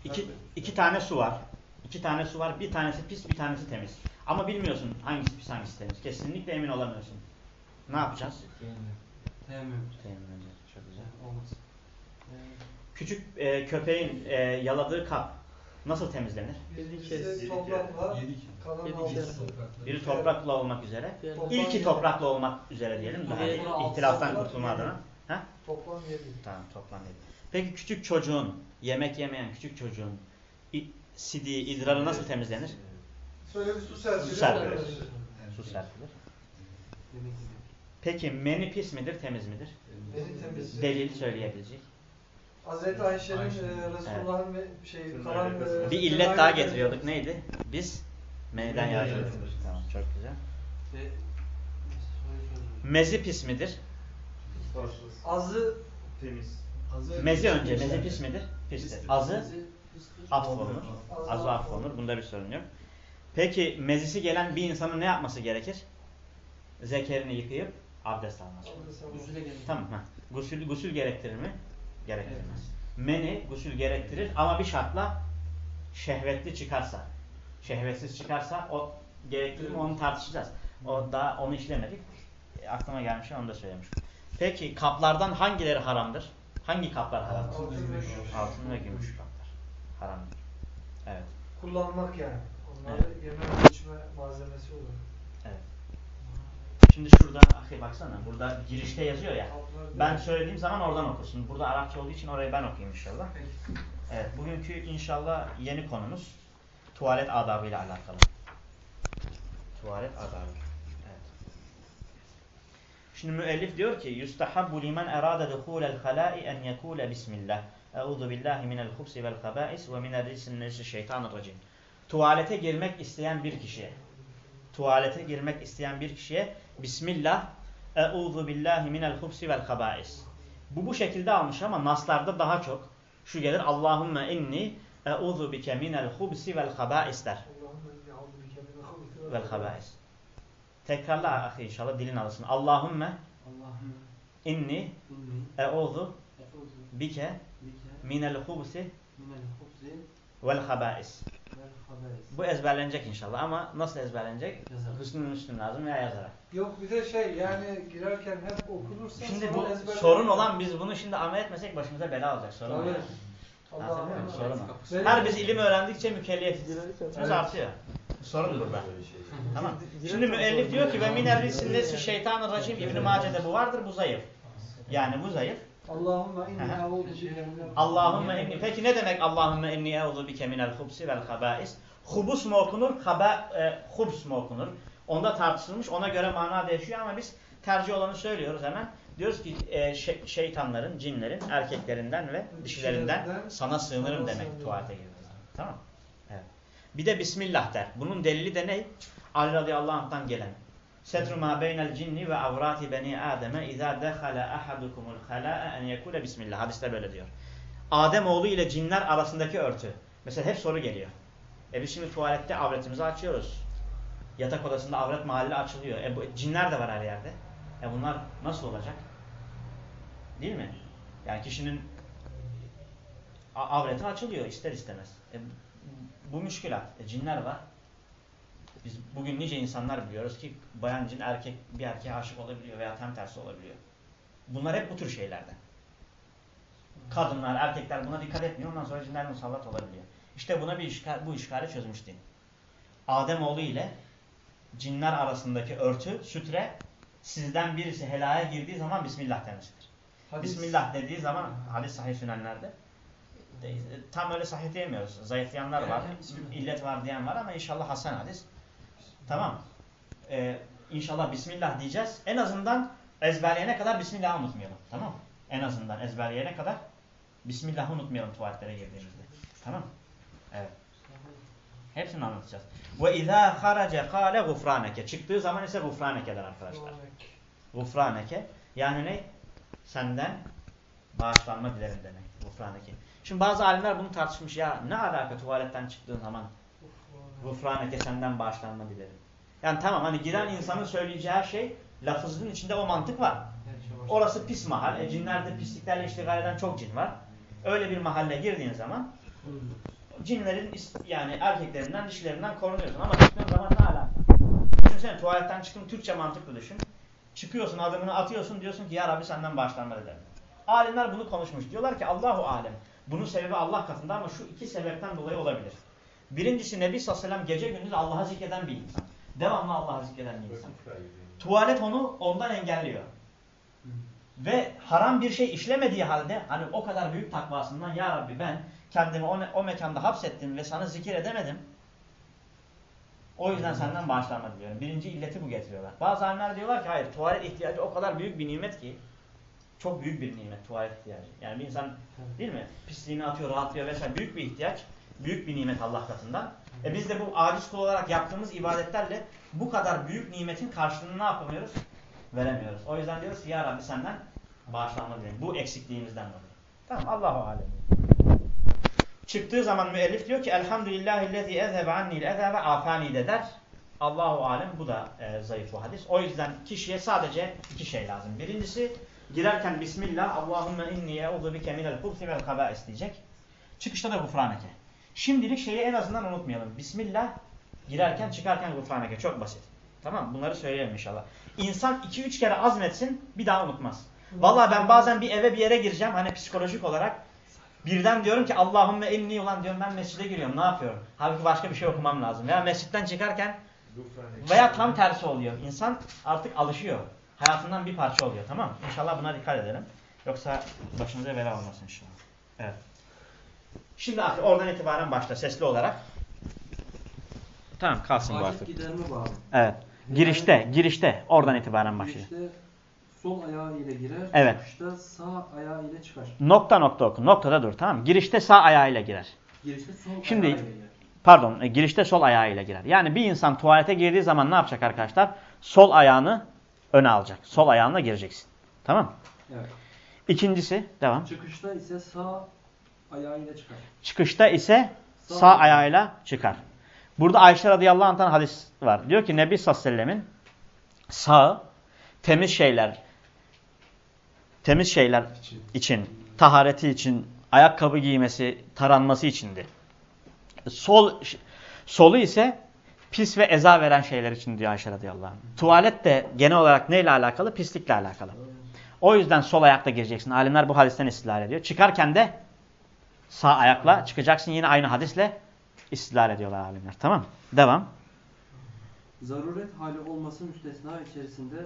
İki, iki tane su var. İki tane su var. Bir tanesi pis, bir tanesi temiz. Ama bilmiyorsun hangisi pis, hangisi temiz. Kesinlikle emin olamıyorsun. Ne yapacağız? Teyemmüm. Teyemmüm. Çok güzel. Olmaz. Küçük e, köpeğin e, yaladığı kap nasıl temizlenir? Kez. toprakla, Yedi kalan Yedi altı. kez. Biri toprakla olmak üzere. Toplam İlki yedi. toprakla olmak üzere diyelim. Daha iyi. altı İhtilaftan kurtulma yedi. adına. Ha? Toplam yedi. Tamam toplam yedi. Peki küçük çocuğun, yemek yemeyen küçük çocuğun i- sidiği, idrarı nasıl temizlenir? Şöyle bir su serpilir. Su serpilir. Su serpilir. Yemek. Peki meni pis midir, temiz midir? Beni temizliyor. Delil söyleyebilecek. Hazreti Ayşe'nin Ayşe'nin, e, Resulullah'ın ve şey kalan e, Bir illet daha getiriyorduk. Neydi? Biz meniden yaratılır. Tamam çok güzel. Ve. Mezi pis midir? Azı Temiz. Mezi önce. Mezi pis midir? Pistir. Azı affolunur. Azı affolunur. Bunda bir sorun yok. Peki mezisi gelen bir insanın ne yapması gerekir? Zekerini yıkayıp abdest alması. Gusüle gelir. Tamam. Ha. Gusül, gusül gerektirir mi? Gerektirmez. Meni gusül gerektirir ama bir şartla şehvetli çıkarsa. Şehvetsiz çıkarsa o gerektirir mi onu tartışacağız. O daha onu işlemedik. E, aklıma gelmiş onu da söylemiş. Peki kaplardan hangileri haramdır? Hangi kaplar haramdır? altın gümüş. Altın ve gümüş kaplar. Haramdır. Evet. kullanmak yani. Onları Evet. yeme içme malzemesi olur. Şimdi şurada ahi baksana burada girişte yazıyor ya. Ben söylediğim zaman oradan okursun. Burada Arapça olduğu için orayı ben okuyayım inşallah. Evet, bugünkü inşallah yeni konumuz tuvalet adabıyla alakalı. Tuvalet adabı. Evet. Şimdi müellif diyor ki yustahabbu limen erada dukhulel hala'i en yekule bismillah. Euzu billahi minel hubsi vel habais ve minel risin nesi şeytanirracim. Tuvalete girmek isteyen bir kişiye tuvalete girmek isteyen bir kişiye Bismillah Euzu billahi minel hubsi vel habais. Bu bu şekilde almış ama naslarda daha çok şu gelir Allahümme inni euzu bike minel hubsi vel habais der. Vel habais. Tekrarla ahi inşallah dilin alışsın. Allahümme inni euzu bike minel hubsi vel habais. Bu ezberlenecek inşallah ama nasıl ezberlenecek? Yazarak. Hüsnü Müslüm lazım veya yazarak. Yok bir de şey yani girerken hep okunursa Şimdi bu sorun olan biz bunu şimdi amel etmesek başımıza bela olacak. Sorun Tabii. yani. Muyum? Sorun o. Her biz ilim öğrendikçe mükellefiz. Evet. artıyor. Sorun burada. Tamam. Şimdi müellif diyor ki ve minel risillesi şeytanı racim İbn-i Mace'de bu vardır bu zayıf. Yani bu zayıf. Allahümme inni a'udhu bike Allahümme inni. Peki ne demek Allahümme inni euzu bike minel hubsi vel habais? Hubus mu okunur? Haba, e, hubs mu okunur? Onda tartışılmış. Ona göre mana değişiyor ama biz tercih olanı söylüyoruz hemen. Diyoruz ki e, şey- şeytanların, cinlerin, erkeklerinden ve dişilerinden sana sığınırım demek tuvalete girdiğin zaman. Tamam. Evet. Bir de Bismillah der. Bunun delili de ne? Ali radıyallahu anh'tan gelen. Setru ma beynel cinni ve avrati beni Adem'e izâ dehala ahadukumul halâ'e en yekule Bismillah. Hadiste böyle diyor. Adem oğlu ile cinler arasındaki örtü. Mesela hep soru geliyor. E biz şimdi tuvalette avretimizi açıyoruz. Yatak odasında avret mahalle açılıyor. E bu, cinler de var her yerde. E bunlar nasıl olacak? Değil mi? Yani kişinin avreti açılıyor ister istemez. E, bu müşkülat. E, cinler var. Biz bugün nice insanlar biliyoruz ki bayan cin erkek bir erkeğe aşık olabiliyor veya tam tersi olabiliyor. Bunlar hep bu tür şeylerden. Kadınlar, erkekler buna dikkat etmiyor. Ondan sonra cinler musallat olabiliyor. İşte buna bir işgal, bu işgali çözmüş din. Ademoğlu ile cinler arasındaki örtü, sütre sizden birisi helaya girdiği zaman Bismillah demesidir. Hadis- Bismillah dediği zaman hadis sahih sünenlerde de- tam öyle sahih diyemiyoruz. Zayıflayanlar var, illet var diyen var ama inşallah hasen hadis. Tamam. Ee, inşallah Bismillah diyeceğiz. En azından ezberleyene kadar Bismillah'ı unutmayalım. Tamam? En azından ezberleyene kadar Bismillah'ı unutmayalım tuvaletlere girdiğimizde. Tamam Evet. Hepsini anlatacağız. Ve izâ harace kâle gufrâneke. Çıktığı zaman ise gufrâneke der arkadaşlar. Gufraneke. Yani ne? Senden bağışlanma dilerim demek. Gufraneke. Şimdi bazı alimler bunu tartışmış. Ya ne alaka tuvaletten çıktığın zaman gufraneke senden bağışlanma dilerim. Yani tamam hani giren insanın söyleyeceği her şey lafızın içinde o mantık var. Orası pis mahal. E, cinlerde pisliklerle iştigal eden çok cin var. Öyle bir mahalle girdiğin zaman cinlerin yani erkeklerinden dişilerinden korunuyorsun. Ama çıktığın zaman ne alaka? Düşünsene tuvaletten çıktın Türkçe mantıklı düşün. Çıkıyorsun adımını atıyorsun diyorsun ki ya Rabbi senden bağışlanma dilerim. Alimler bunu konuşmuş. Diyorlar ki Allahu alem. Bunun sebebi Allah katında ama şu iki sebepten dolayı olabilir. Birincisi Nebi sallallahu aleyhi ve sellem gece gündüz Allah'a zikreden bir insan. Devamlı Allah'a zikreden bir insan. Tuvalet onu ondan engelliyor. Ve haram bir şey işlemediği halde hani o kadar büyük takvasından ya Rabbi ben kendimi o, o mekanda hapsettim ve sana zikir edemedim. O yüzden senden bağışlanma diliyorum. Birinci illeti bu getiriyorlar. Bazı alimler diyorlar ki hayır tuvalet ihtiyacı o kadar büyük bir nimet ki çok büyük bir nimet tuvalet ihtiyacı. Yani bir insan değil mi? Pisliğini atıyor, rahatlıyor vesaire. Büyük bir ihtiyaç. Büyük bir nimet Allah katından. E biz de bu aciz kul olarak yaptığımız ibadetlerle bu kadar büyük nimetin karşılığını ne yapamıyoruz? Veremiyoruz. O yüzden diyoruz ki ya Rabbi senden bağışlanma dilerim. Bu eksikliğimizden dolayı. Tamam Allahu alem. Çıktığı zaman müellif diyor ki Elhamdülillahillezî ezhebe annil eza ve afani de der. Allahu alem bu da e, zayıf bu hadis. O yüzden kişiye sadece iki şey lazım. Birincisi girerken Bismillah Allahümme inni eûzu bike minel hubsi vel kabâis diyecek. Çıkışta da gufraneke. Şimdilik şeyi en azından unutmayalım. Bismillah girerken çıkarken gufraneke. Çok basit. Tamam Bunları söyleyelim inşallah. İnsan 2-3 kere azmetsin bir daha unutmaz. Vallahi ben bazen bir eve bir yere gireceğim hani psikolojik olarak birden diyorum ki Allahümme inni ulan diyorum ben mescide giriyorum ne yapıyorum? Halbuki başka bir şey okumam lazım. Veya mescitten çıkarken veya tam tersi oluyor. İnsan artık alışıyor. Hayatından bir parça oluyor tamam? İnşallah buna dikkat edelim. Yoksa başınıza bela olmasın inşallah. Evet. Şimdi artık oradan itibaren başla sesli olarak. Tamam kalsın bu artık. giderme bağlı. Evet. Girişte, girişte oradan itibaren başlıyor. Girişte sol ayağı ile girer. Evet. Çıkışta sağ ayağı ile çıkar. Nokta nokta oku. Noktada dur tamam? Girişte sağ ayağıyla girer. Girişte sol Şimdi- ayağı ile girer. Pardon, e, girişte sol ayağıyla girer. Yani bir insan tuvalete girdiği zaman ne yapacak arkadaşlar? Sol ayağını öne alacak. Sol ayağına gireceksin. Tamam? Evet. İkincisi, devam. Çıkışta ise sağ ayağı ile çıkar. Çıkışta ise Sağ sağ ayağı. ayağıyla çıkar. Burada Ayşe radıyallahu anh'tan hadis var. Diyor ki Nebi sallallahu aleyhi ve sellemin sağı temiz şeyler temiz şeyler için, tahareti için, ayakkabı giymesi, taranması içindi. Sol solu ise pis ve eza veren şeyler için diyor Ayşe radıyallahu anh. Tuvalet de genel olarak neyle alakalı? Pislikle alakalı. O yüzden sol ayakla gireceksin. Alimler bu hadisten istidlal ediyor. Çıkarken de sağ ayakla çıkacaksın. Yine aynı hadisle istidlal ediyorlar alimler. Tamam Devam. Zaruret hali olması müstesna içerisinde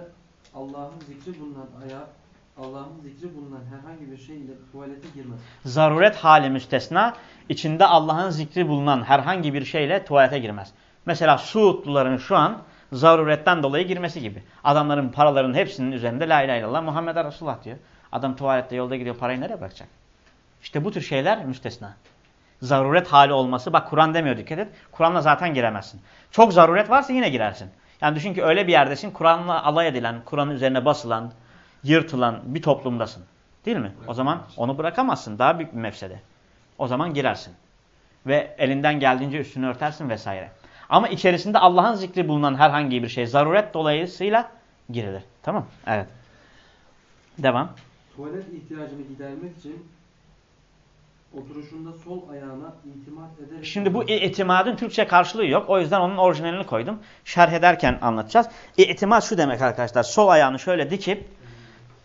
Allah'ın zikri bulunan ayağı Allah'ın zikri bulunan herhangi bir şey ile tuvalete girmez. Zaruret hali müstesna. içinde Allah'ın zikri bulunan herhangi bir şeyle tuvalete girmez. Mesela Suudluların şu an zaruretten dolayı girmesi gibi. Adamların paralarının hepsinin üzerinde la ilahe illallah Muhammed Resulullah diyor. Adam tuvalette yolda gidiyor parayı nereye bırakacak? İşte bu tür şeyler müstesna. Zaruret hali olması. Bak Kur'an demiyor dikkat et. Kur'an'la zaten giremezsin. Çok zaruret varsa yine girersin. Yani düşün ki öyle bir yerdesin. Kur'an'la alay edilen, Kur'an'ın üzerine basılan, yırtılan bir toplumdasın. Değil mi? O zaman onu bırakamazsın. Daha büyük bir mefsede. O zaman girersin. Ve elinden geldiğince üstünü örtersin vesaire. Ama içerisinde Allah'ın zikri bulunan herhangi bir şey zaruret dolayısıyla girilir. Tamam Evet. Devam. Tuvalet ihtiyacını gidermek için oturuşunda sol ayağına itimat ederek... Şimdi bu itimadın Türkçe karşılığı yok. O yüzden onun orijinalini koydum. Şerh ederken anlatacağız. İtimat şu demek arkadaşlar. Sol ayağını şöyle dikip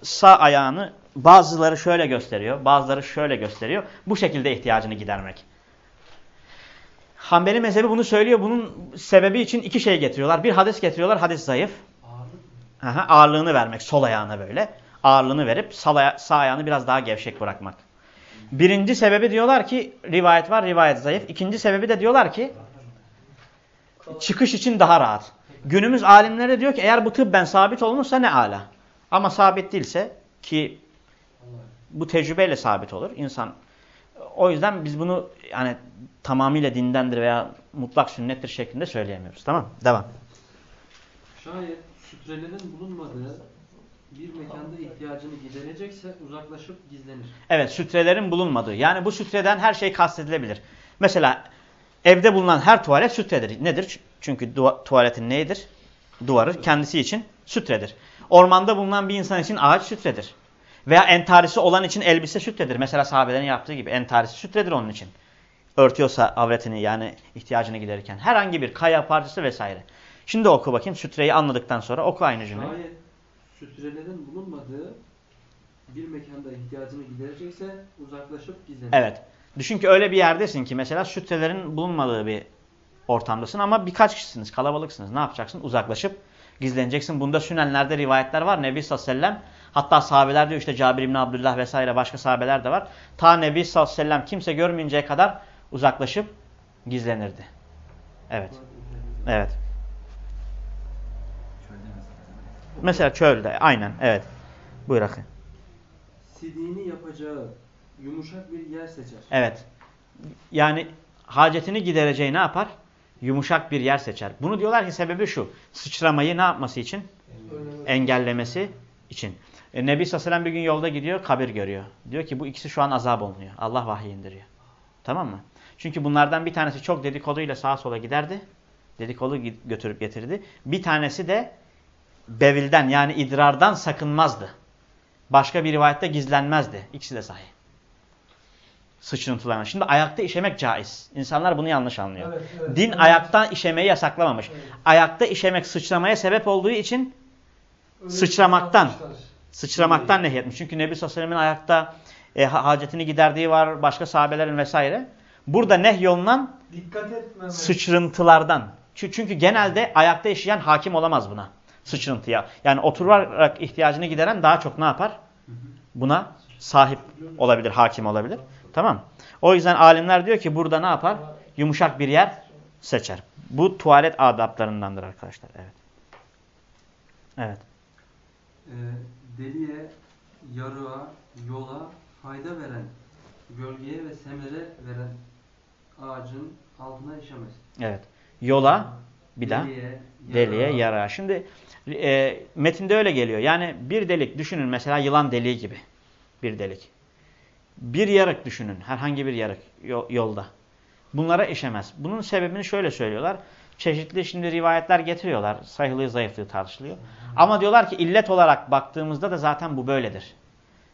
sağ ayağını bazıları şöyle gösteriyor. Bazıları şöyle gösteriyor. Bu şekilde ihtiyacını gidermek. Hanbeli mezhebi bunu söylüyor. Bunun sebebi için iki şey getiriyorlar. Bir hadis getiriyorlar. Hadis zayıf. Ağırlık Aha, ağırlığını vermek. Sol ayağına böyle. Ağırlığını verip sağ, sağ ayağını biraz daha gevşek bırakmak. Birinci sebebi diyorlar ki rivayet var, rivayet zayıf. İkinci sebebi de diyorlar ki çıkış için daha rahat. Günümüz alimleri diyor ki eğer bu tıbben sabit olmuşsa ne ala. Ama sabit değilse ki bu tecrübeyle sabit olur. İnsan o yüzden biz bunu yani tamamıyla dindendir veya mutlak sünnettir şeklinde söyleyemiyoruz. Tamam Devam. Şayet sütrelerin bulunmadığı bir mekanda ihtiyacını giderecekse uzaklaşıp gizlenir. Evet sütrelerin bulunmadığı. Yani bu sütreden her şey kastedilebilir. Mesela evde bulunan her tuvalet sütredir. Nedir? Çünkü tuvaletin neyidir? Duvarı kendisi için sütredir. Ormanda bulunan bir insan için ağaç sütredir. Veya entarisi olan için elbise sütredir. Mesela sahabelerin yaptığı gibi entarisi sütredir onun için. Örtüyorsa avretini yani ihtiyacını giderirken. Herhangi bir kaya parçası vesaire. Şimdi oku bakayım sütreyi anladıktan sonra oku aynı cümleyi. Şayet sütrelerin bulunmadığı bir mekanda ihtiyacını giderecekse uzaklaşıp gizlenir. Evet. Düşün ki öyle bir yerdesin ki mesela sütrelerin bulunmadığı bir ortamdasın ama birkaç kişisiniz, kalabalıksınız. Ne yapacaksın? Uzaklaşıp gizleneceksin. Bunda sünenlerde rivayetler var. Nebi sallallahu aleyhi ve sellem hatta sahabeler diyor işte Cabir İbni Abdullah vesaire başka sahabeler de var. Ta Nebi sallallahu aleyhi ve sellem kimse görmeyinceye kadar uzaklaşıp gizlenirdi. Evet. Evet. Mesela çölde. Aynen. Evet. Buyur akın. Sidiğini yapacağı yumuşak bir yer seçer. Evet. Yani hacetini gidereceği ne yapar? Yumuşak bir yer seçer. Bunu diyorlar ki sebebi şu. Sıçramayı ne yapması için? Engellemesi için. E, Nebi Sallallahu bir gün yolda gidiyor, kabir görüyor. Diyor ki bu ikisi şu an azap olunuyor. Allah vahiy indiriyor. Tamam mı? Çünkü bunlardan bir tanesi çok dedikoduyla sağa sola giderdi. Dedikodu götürüp getirdi. Bir tanesi de bevilden yani idrardan sakınmazdı. Başka bir rivayette gizlenmezdi. İkisi de sahih. Sıçrıntılarına. Şimdi ayakta işemek caiz. İnsanlar bunu yanlış anlıyor. Evet, evet, Din evet. ayakta işemeyi yasaklamamış. Evet. Ayakta işemek sıçramaya sebep olduğu için sıçramaktan, sıçramaktan nehyetmiş. Çünkü Nebi Sallallahu aleyhi ve Sellem'in ayakta e, hacetini giderdiği var, başka sahabelerin vesaire. Burada nehyolunan sıçrıntılardan. Çünkü, genelde ayakta işleyen hakim olamaz buna. Sıçrıntıya. Yani oturarak ihtiyacını gideren daha çok ne yapar? Buna sahip olabilir, hakim olabilir. Tamam. O yüzden alimler diyor ki burada ne yapar? Yumuşak bir yer seçer. Bu tuvalet adaplarındandır arkadaşlar. Evet. Evet. Ee, deliye, yarığa, yola fayda veren, gölgeye ve semere veren ağacın altına işemez. Evet. Yola bir daha Deliye, yarığa. Şimdi e, metinde öyle geliyor. Yani bir delik düşünün mesela yılan deliği gibi. Bir delik. Bir yarık düşünün. Herhangi bir yarık yolda. Bunlara işemez. Bunun sebebini şöyle söylüyorlar. Çeşitli şimdi rivayetler getiriyorlar. Sayılığı zayıflığı tartışılıyor. Ama diyorlar ki illet olarak baktığımızda da zaten bu böyledir.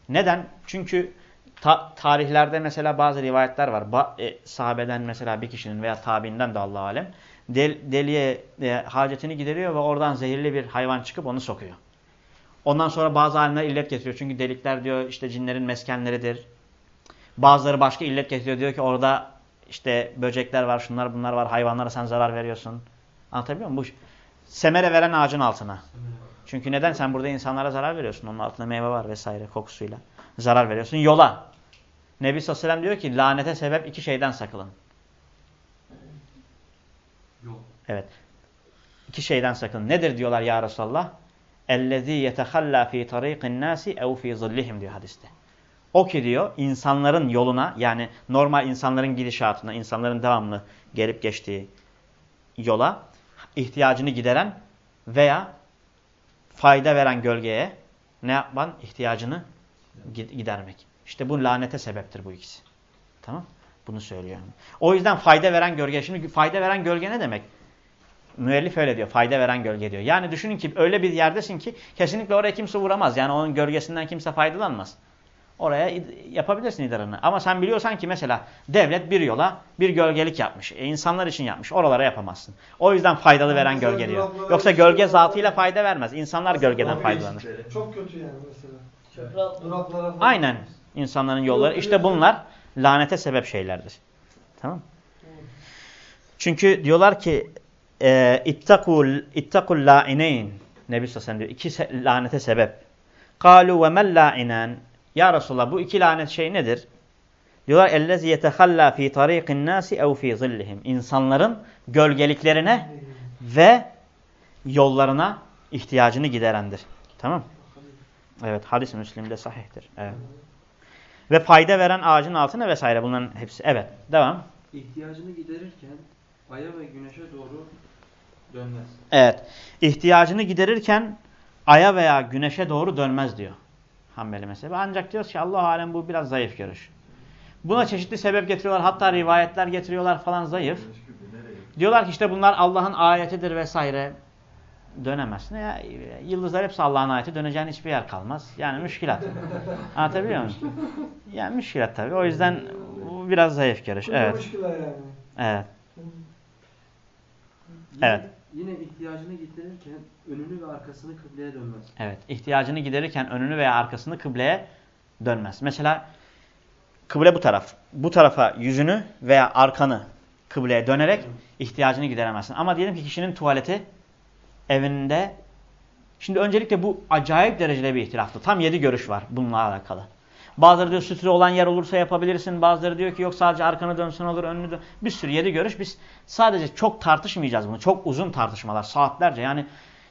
Neden? Çünkü ta tarihlerde mesela bazı rivayetler var. Ba e, sahabeden mesela bir kişinin veya tabiinden de Allah alem del deliye e, hacetini gideriyor ve oradan zehirli bir hayvan çıkıp onu sokuyor. Ondan sonra bazı alimler illet getiriyor. Çünkü delikler diyor işte cinlerin meskenleridir. Bazıları başka illet getiriyor. Diyor ki orada işte böcekler var, şunlar bunlar var. Hayvanlara sen zarar veriyorsun. Anlatabiliyor muyum? Bu semere veren ağacın altına. Çünkü neden? Sen burada insanlara zarar veriyorsun. Onun altında meyve var vesaire kokusuyla. Zarar veriyorsun. Yola. Nebi sallallahu aleyhi diyor ki lanete sebep iki şeyden sakılın. Evet. İki şeyden sakın. Nedir diyorlar ya Resulallah? اَلَّذ۪ي يَتَخَلَّى ف۪ي طَر۪يقِ النَّاسِ اَوْ ف۪ي ظِلِّهِمْ diyor hadiste. O ki diyor insanların yoluna yani normal insanların gidişatına, insanların devamlı gelip geçtiği yola ihtiyacını gideren veya fayda veren gölgeye ne yapman? ihtiyacını gidermek. İşte bu lanete sebeptir bu ikisi. Tamam Bunu söylüyor. O yüzden fayda veren gölge. Şimdi fayda veren gölge ne demek? Müellif öyle diyor. Fayda veren gölge diyor. Yani düşünün ki öyle bir yerdesin ki kesinlikle oraya kimse vuramaz. Yani onun gölgesinden kimse faydalanmaz. Oraya yapabilirsin idarını. Ama sen biliyorsan ki mesela devlet bir yola bir gölgelik yapmış. E insanlar için yapmış. Oralara yapamazsın. O yüzden faydalı veren gölge diyor. Yoksa gölge zatıyla fayda vermez. İnsanlar gölgeden faydalanır. Çok kötü yani mesela. Duraklara. Aynen. insanların yolları. İşte bunlar lanete sebep şeylerdir. Tamam Çünkü diyorlar ki e, ittakul ittakul la'ineyn Nebi sellem diyor. İki lanete sebep. Kalu ve mel la'inen Ya Resulallah bu iki lanet şey nedir? Diyorlar ellezi yetehalla fi tariqin nasi ev fi zillihim. İnsanların gölgeliklerine ve yollarına ihtiyacını giderendir. Tamam Evet hadis Müslim'de sahihtir. Evet. Ve fayda veren ağacın altına vesaire bunların hepsi. Evet devam. İhtiyacını giderirken aya ve güneşe doğru dönmez. Evet. İhtiyacını giderirken aya veya güneşe doğru dönmez diyor. Hanbeli mezhebi. Ancak diyoruz ki Allah alem bu biraz zayıf görüş. Buna çeşitli sebep getiriyorlar. Hatta rivayetler getiriyorlar falan zayıf. Diyorlar ki işte bunlar Allah'ın ayetidir vesaire. Dönemezsin. Ya, yıldızlar hepsi Allah'ın ayeti. Döneceğin hiçbir yer kalmaz. Yani müşkilat. Anlatabiliyor muyum? Yani müşkilat tabii. O yüzden bu biraz zayıf görüş. Evet. Evet. Evet. Yine ihtiyacını giderirken önünü ve arkasını kıbleye dönmez. Evet. ihtiyacını giderirken önünü veya arkasını kıbleye dönmez. Mesela kıble bu taraf. Bu tarafa yüzünü veya arkanı kıbleye dönerek ihtiyacını gideremezsin. Ama diyelim ki kişinin tuvaleti evinde. Şimdi öncelikle bu acayip derecede bir ihtilaftı. Tam yedi görüş var bununla alakalı. Bazıları diyor sütre olan yer olursa yapabilirsin. Bazıları diyor ki yok sadece arkanı dönsün olur önünü dön. Bir sürü yedi görüş. Biz sadece çok tartışmayacağız bunu. Çok uzun tartışmalar saatlerce yani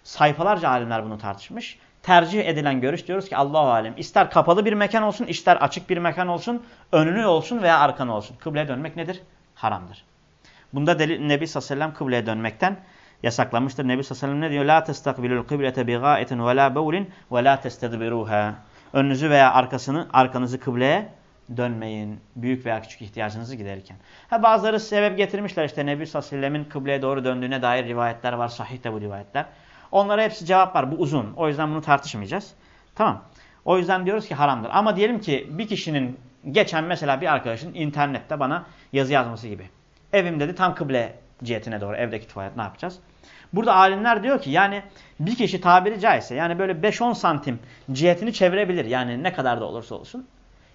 sayfalarca alimler bunu tartışmış. Tercih edilen görüş diyoruz ki Allahu alem ister kapalı bir mekan olsun ister açık bir mekan olsun önünü olsun veya arkanı olsun. Kıbleye dönmek nedir? Haramdır. Bunda Nebi sallallahu aleyhi ve sellem kıbleye dönmekten yasaklamıştır. Nebi sallallahu aleyhi ve sellem ne diyor? La testakbilul kıblete bi gâetin ve la bevlin ve la testedbiruha. Önünüzü veya arkasını, arkanızı kıbleye dönmeyin. Büyük veya küçük ihtiyacınızı giderirken. Ha bazıları sebep getirmişler işte Nebi sallallahu aleyhi kıbleye doğru döndüğüne dair rivayetler var. Sahih de bu rivayetler. Onlara hepsi cevap var. Bu uzun. O yüzden bunu tartışmayacağız. Tamam. O yüzden diyoruz ki haramdır. Ama diyelim ki bir kişinin geçen mesela bir arkadaşın internette bana yazı yazması gibi. Evim dedi tam kıble cihetine doğru evdeki tuvalet ne yapacağız? Burada alimler diyor ki yani bir kişi tabiri caizse yani böyle 5-10 santim cihetini çevirebilir. Yani ne kadar da olursa olsun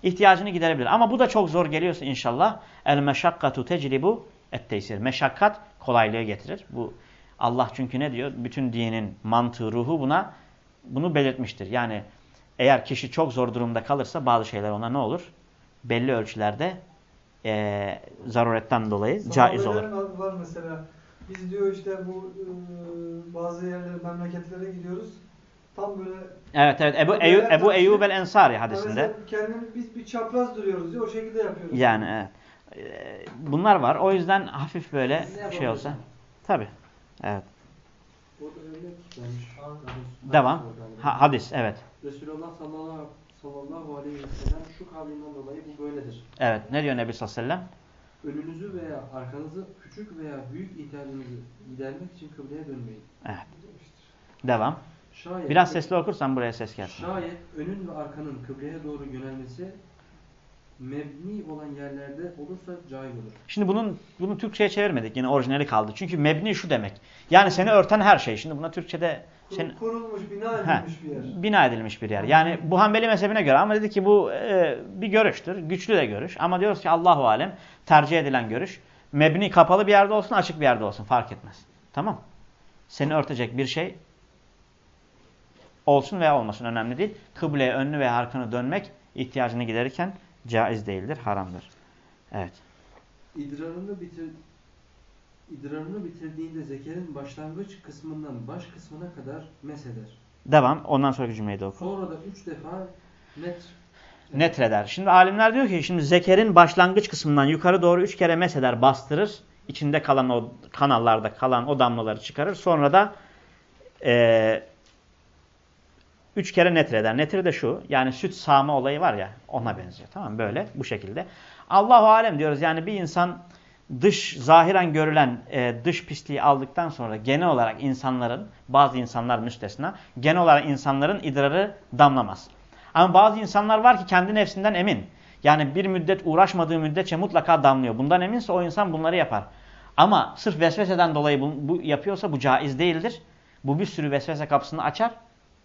ihtiyacını giderebilir. Ama bu da çok zor geliyorsa inşallah el meşakkatu tecribu et teysir. Meşakkat kolaylığı getirir. Bu Allah çünkü ne diyor? Bütün dinin mantığı, ruhu buna bunu belirtmiştir. Yani eğer kişi çok zor durumda kalırsa bazı şeyler ona ne olur? Belli ölçülerde e, zaruretten dolayı caiz olur. Sahabelerin var mesela. Biz diyor işte bu e, bazı yerlere, memleketlere gidiyoruz. Tam böyle Evet evet Ebu, Eyyub, Ebu Eyyub el Ensari hadisinde. Kendimiz biz bir çapraz duruyoruz diyor. O şekilde yapıyoruz. Yani evet. E, bunlar var. O yüzden hafif böyle şey olsa. Tabi. Evet. Devam. Ha, hadis evet. Resulullah sallallahu, sallallahu aleyhi ve sellem şu kavlinden dolayı bu böyledir. Evet. Ne diyor Nebi sallallahu aleyhi ve sellem? Önünüzü veya arkanızı küçük veya büyük ihtiyacınızı gidermek için kıbleye dönmeyin. Evet. Devam. Şayet, Biraz sesli okursan buraya ses gelsin. Şayet önün ve arkanın kıbleye doğru yönelmesi mebni olan yerlerde olursa caiz olur. Şimdi bunun bunu Türkçe'ye çevirmedik. Yine orijinali kaldı. Çünkü mebni şu demek. Yani seni örten her şey. Şimdi buna Türkçe'de sen, kurulmuş, bina He, edilmiş bir yer. bina edilmiş bir yer. Yani bu Hanbeli mezhebine göre ama dedi ki bu e, bir görüştür. Güçlü de görüş. Ama diyoruz ki Allahu alem tercih edilen görüş. Mebni kapalı bir yerde olsun, açık bir yerde olsun fark etmez. Tamam? Seni örtecek bir şey olsun veya olmasın önemli değil. Kıbleye önünü veya arkanı dönmek ihtiyacını giderirken caiz değildir, haramdır. Evet. İdrarını bitir idrarını bitirdiğinde zekerin başlangıç kısmından baş kısmına kadar mesheder. Devam. Ondan sonraki cümleyi de oku. Sonra da üç defa net Netreder. Şimdi alimler diyor ki şimdi zekerin başlangıç kısmından yukarı doğru üç kere mesheder bastırır. İçinde kalan o kanallarda kalan o damlaları çıkarır. Sonra da e, üç kere netreder. Netre de şu yani süt sağma olayı var ya ona benziyor. Tamam? Böyle bu şekilde. Allahu alem diyoruz yani bir insan dış zahiren görülen e, dış pisliği aldıktan sonra genel olarak insanların bazı insanlar müstesna genel olarak insanların idrarı damlamaz. Ama bazı insanlar var ki kendi nefsinden emin. Yani bir müddet uğraşmadığı müddetçe mutlaka damlıyor. Bundan eminse o insan bunları yapar. Ama sırf vesveseden dolayı bu, bu yapıyorsa bu caiz değildir. Bu bir sürü vesvese kapısını açar.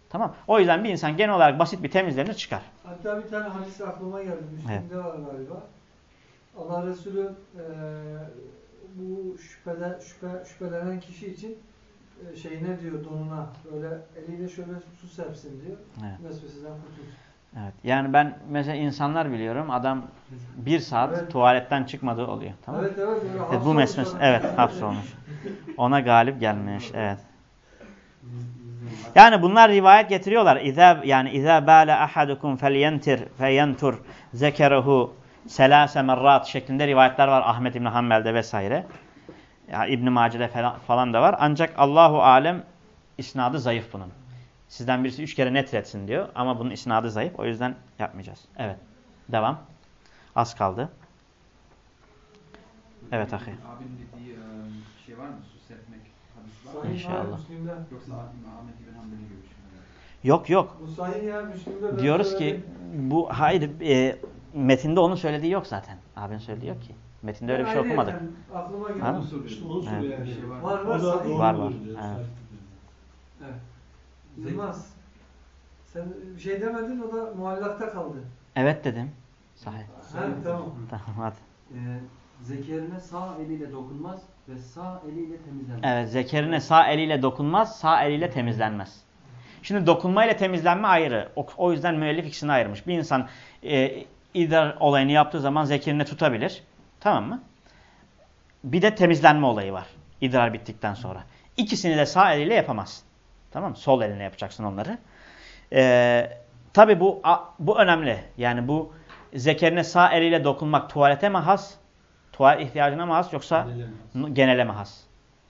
Tamam. O yüzden bir insan genel olarak basit bir temizlenir çıkar. Hatta bir tane hadis aklıma geldi. Müslüm'de var galiba. Allah Resulü e, bu şüphede, şüphe, şüphelenen kişi için e, şeyine diyor donuna böyle eliyle şöyle su serpsin diyor. Evet. Vesveseden kurtulsun. Evet. Yani ben mesela insanlar biliyorum adam bir saat Evet. tuvaletten çıkmadığı oluyor. Tamam? Evet evet. Evet, bu mesmes evet hapsolmuş. Ona galip gelmiş. Evet. Yani bunlar rivayet getiriyorlar. İza yani iza bala ahadukum felyentir feyentur zekerehu selase merrat şeklinde rivayetler var Ahmet İbn Hanbel'de vesaire. Ya İbn Mace'de falan, falan da var. Ancak Allahu alem isnadı zayıf bunun. Sizden birisi üç kere netretsin diyor ama bunun isnadı zayıf. O yüzden yapmayacağız. Evet. Devam. Az kaldı. Evet ahi. Abinin dediği şey var mı? Su serpmek hadis var mı? İnşallah. Yoksa Ahmet İbn şey mi? Yok yok. Bu sahih ya Müslim'de. ben Diyoruz ki bu hayır e, metinde onun söylediği yok zaten. Abinin söylediği yok ki. Metinde öyle bir şey okumadık. Aklıma geldi. Anladın mı? Onu İşte soruyor. Evet. şey var. Var var Var, var. Evet. Evet. Yılmaz. Sen bir şey demedin o da muallakta kaldı. Evet dedim. Sahih. Ha, tamam. Tamam hadi. Ee, zekerine sağ eliyle dokunmaz ve sağ eliyle temizlenmez. Evet zekerine sağ eliyle dokunmaz, sağ eliyle temizlenmez. Şimdi dokunma ile temizlenme ayrı. O, o yüzden müellif ikisini ayırmış. Bir insan e, idrar olayını yaptığı zaman zekerine tutabilir. Tamam mı? Bir de temizlenme olayı var. İdrar bittikten sonra. İkisini de sağ eliyle yapamazsın. Tamam mı? Sol eline yapacaksın onları. Ee, Tabi bu, bu önemli. Yani bu zekerine sağ eliyle dokunmak tuvalete mi has? Tuvalet ihtiyacına mı has yoksa Gelemez. genele mi has?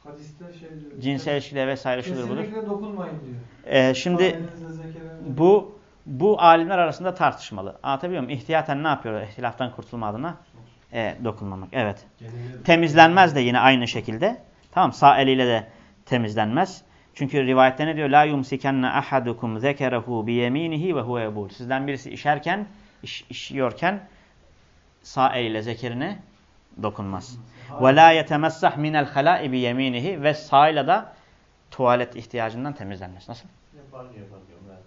Hadiste şey diyor. Cinsel ilişkiler vesaire şudur budur. Kesinlikle dokunmayın diyor. Ee, şimdi bu bu alimler arasında tartışmalı. Anlatabiliyor muyum? İhtiyaten ne yapıyorlar? İhtilaftan kurtulma adına e, dokunmamak. Evet. Genelde- Temizlenmez de yine aynı şekilde. Tamam sağ eliyle de temizlenmez. Çünkü rivayette ne diyor? La yumsikenne ahadukum zekerehu bi yeminihi ve huve yebul. Sizden birisi işerken, iş, işiyorken sağ eliyle zekerine dokunmaz. Ve la yetemessah minel hala'i bi yeminihi ve sağıyla da tuvalet ihtiyacından temizlenmez. Nasıl? Yapar, yapar, yapar.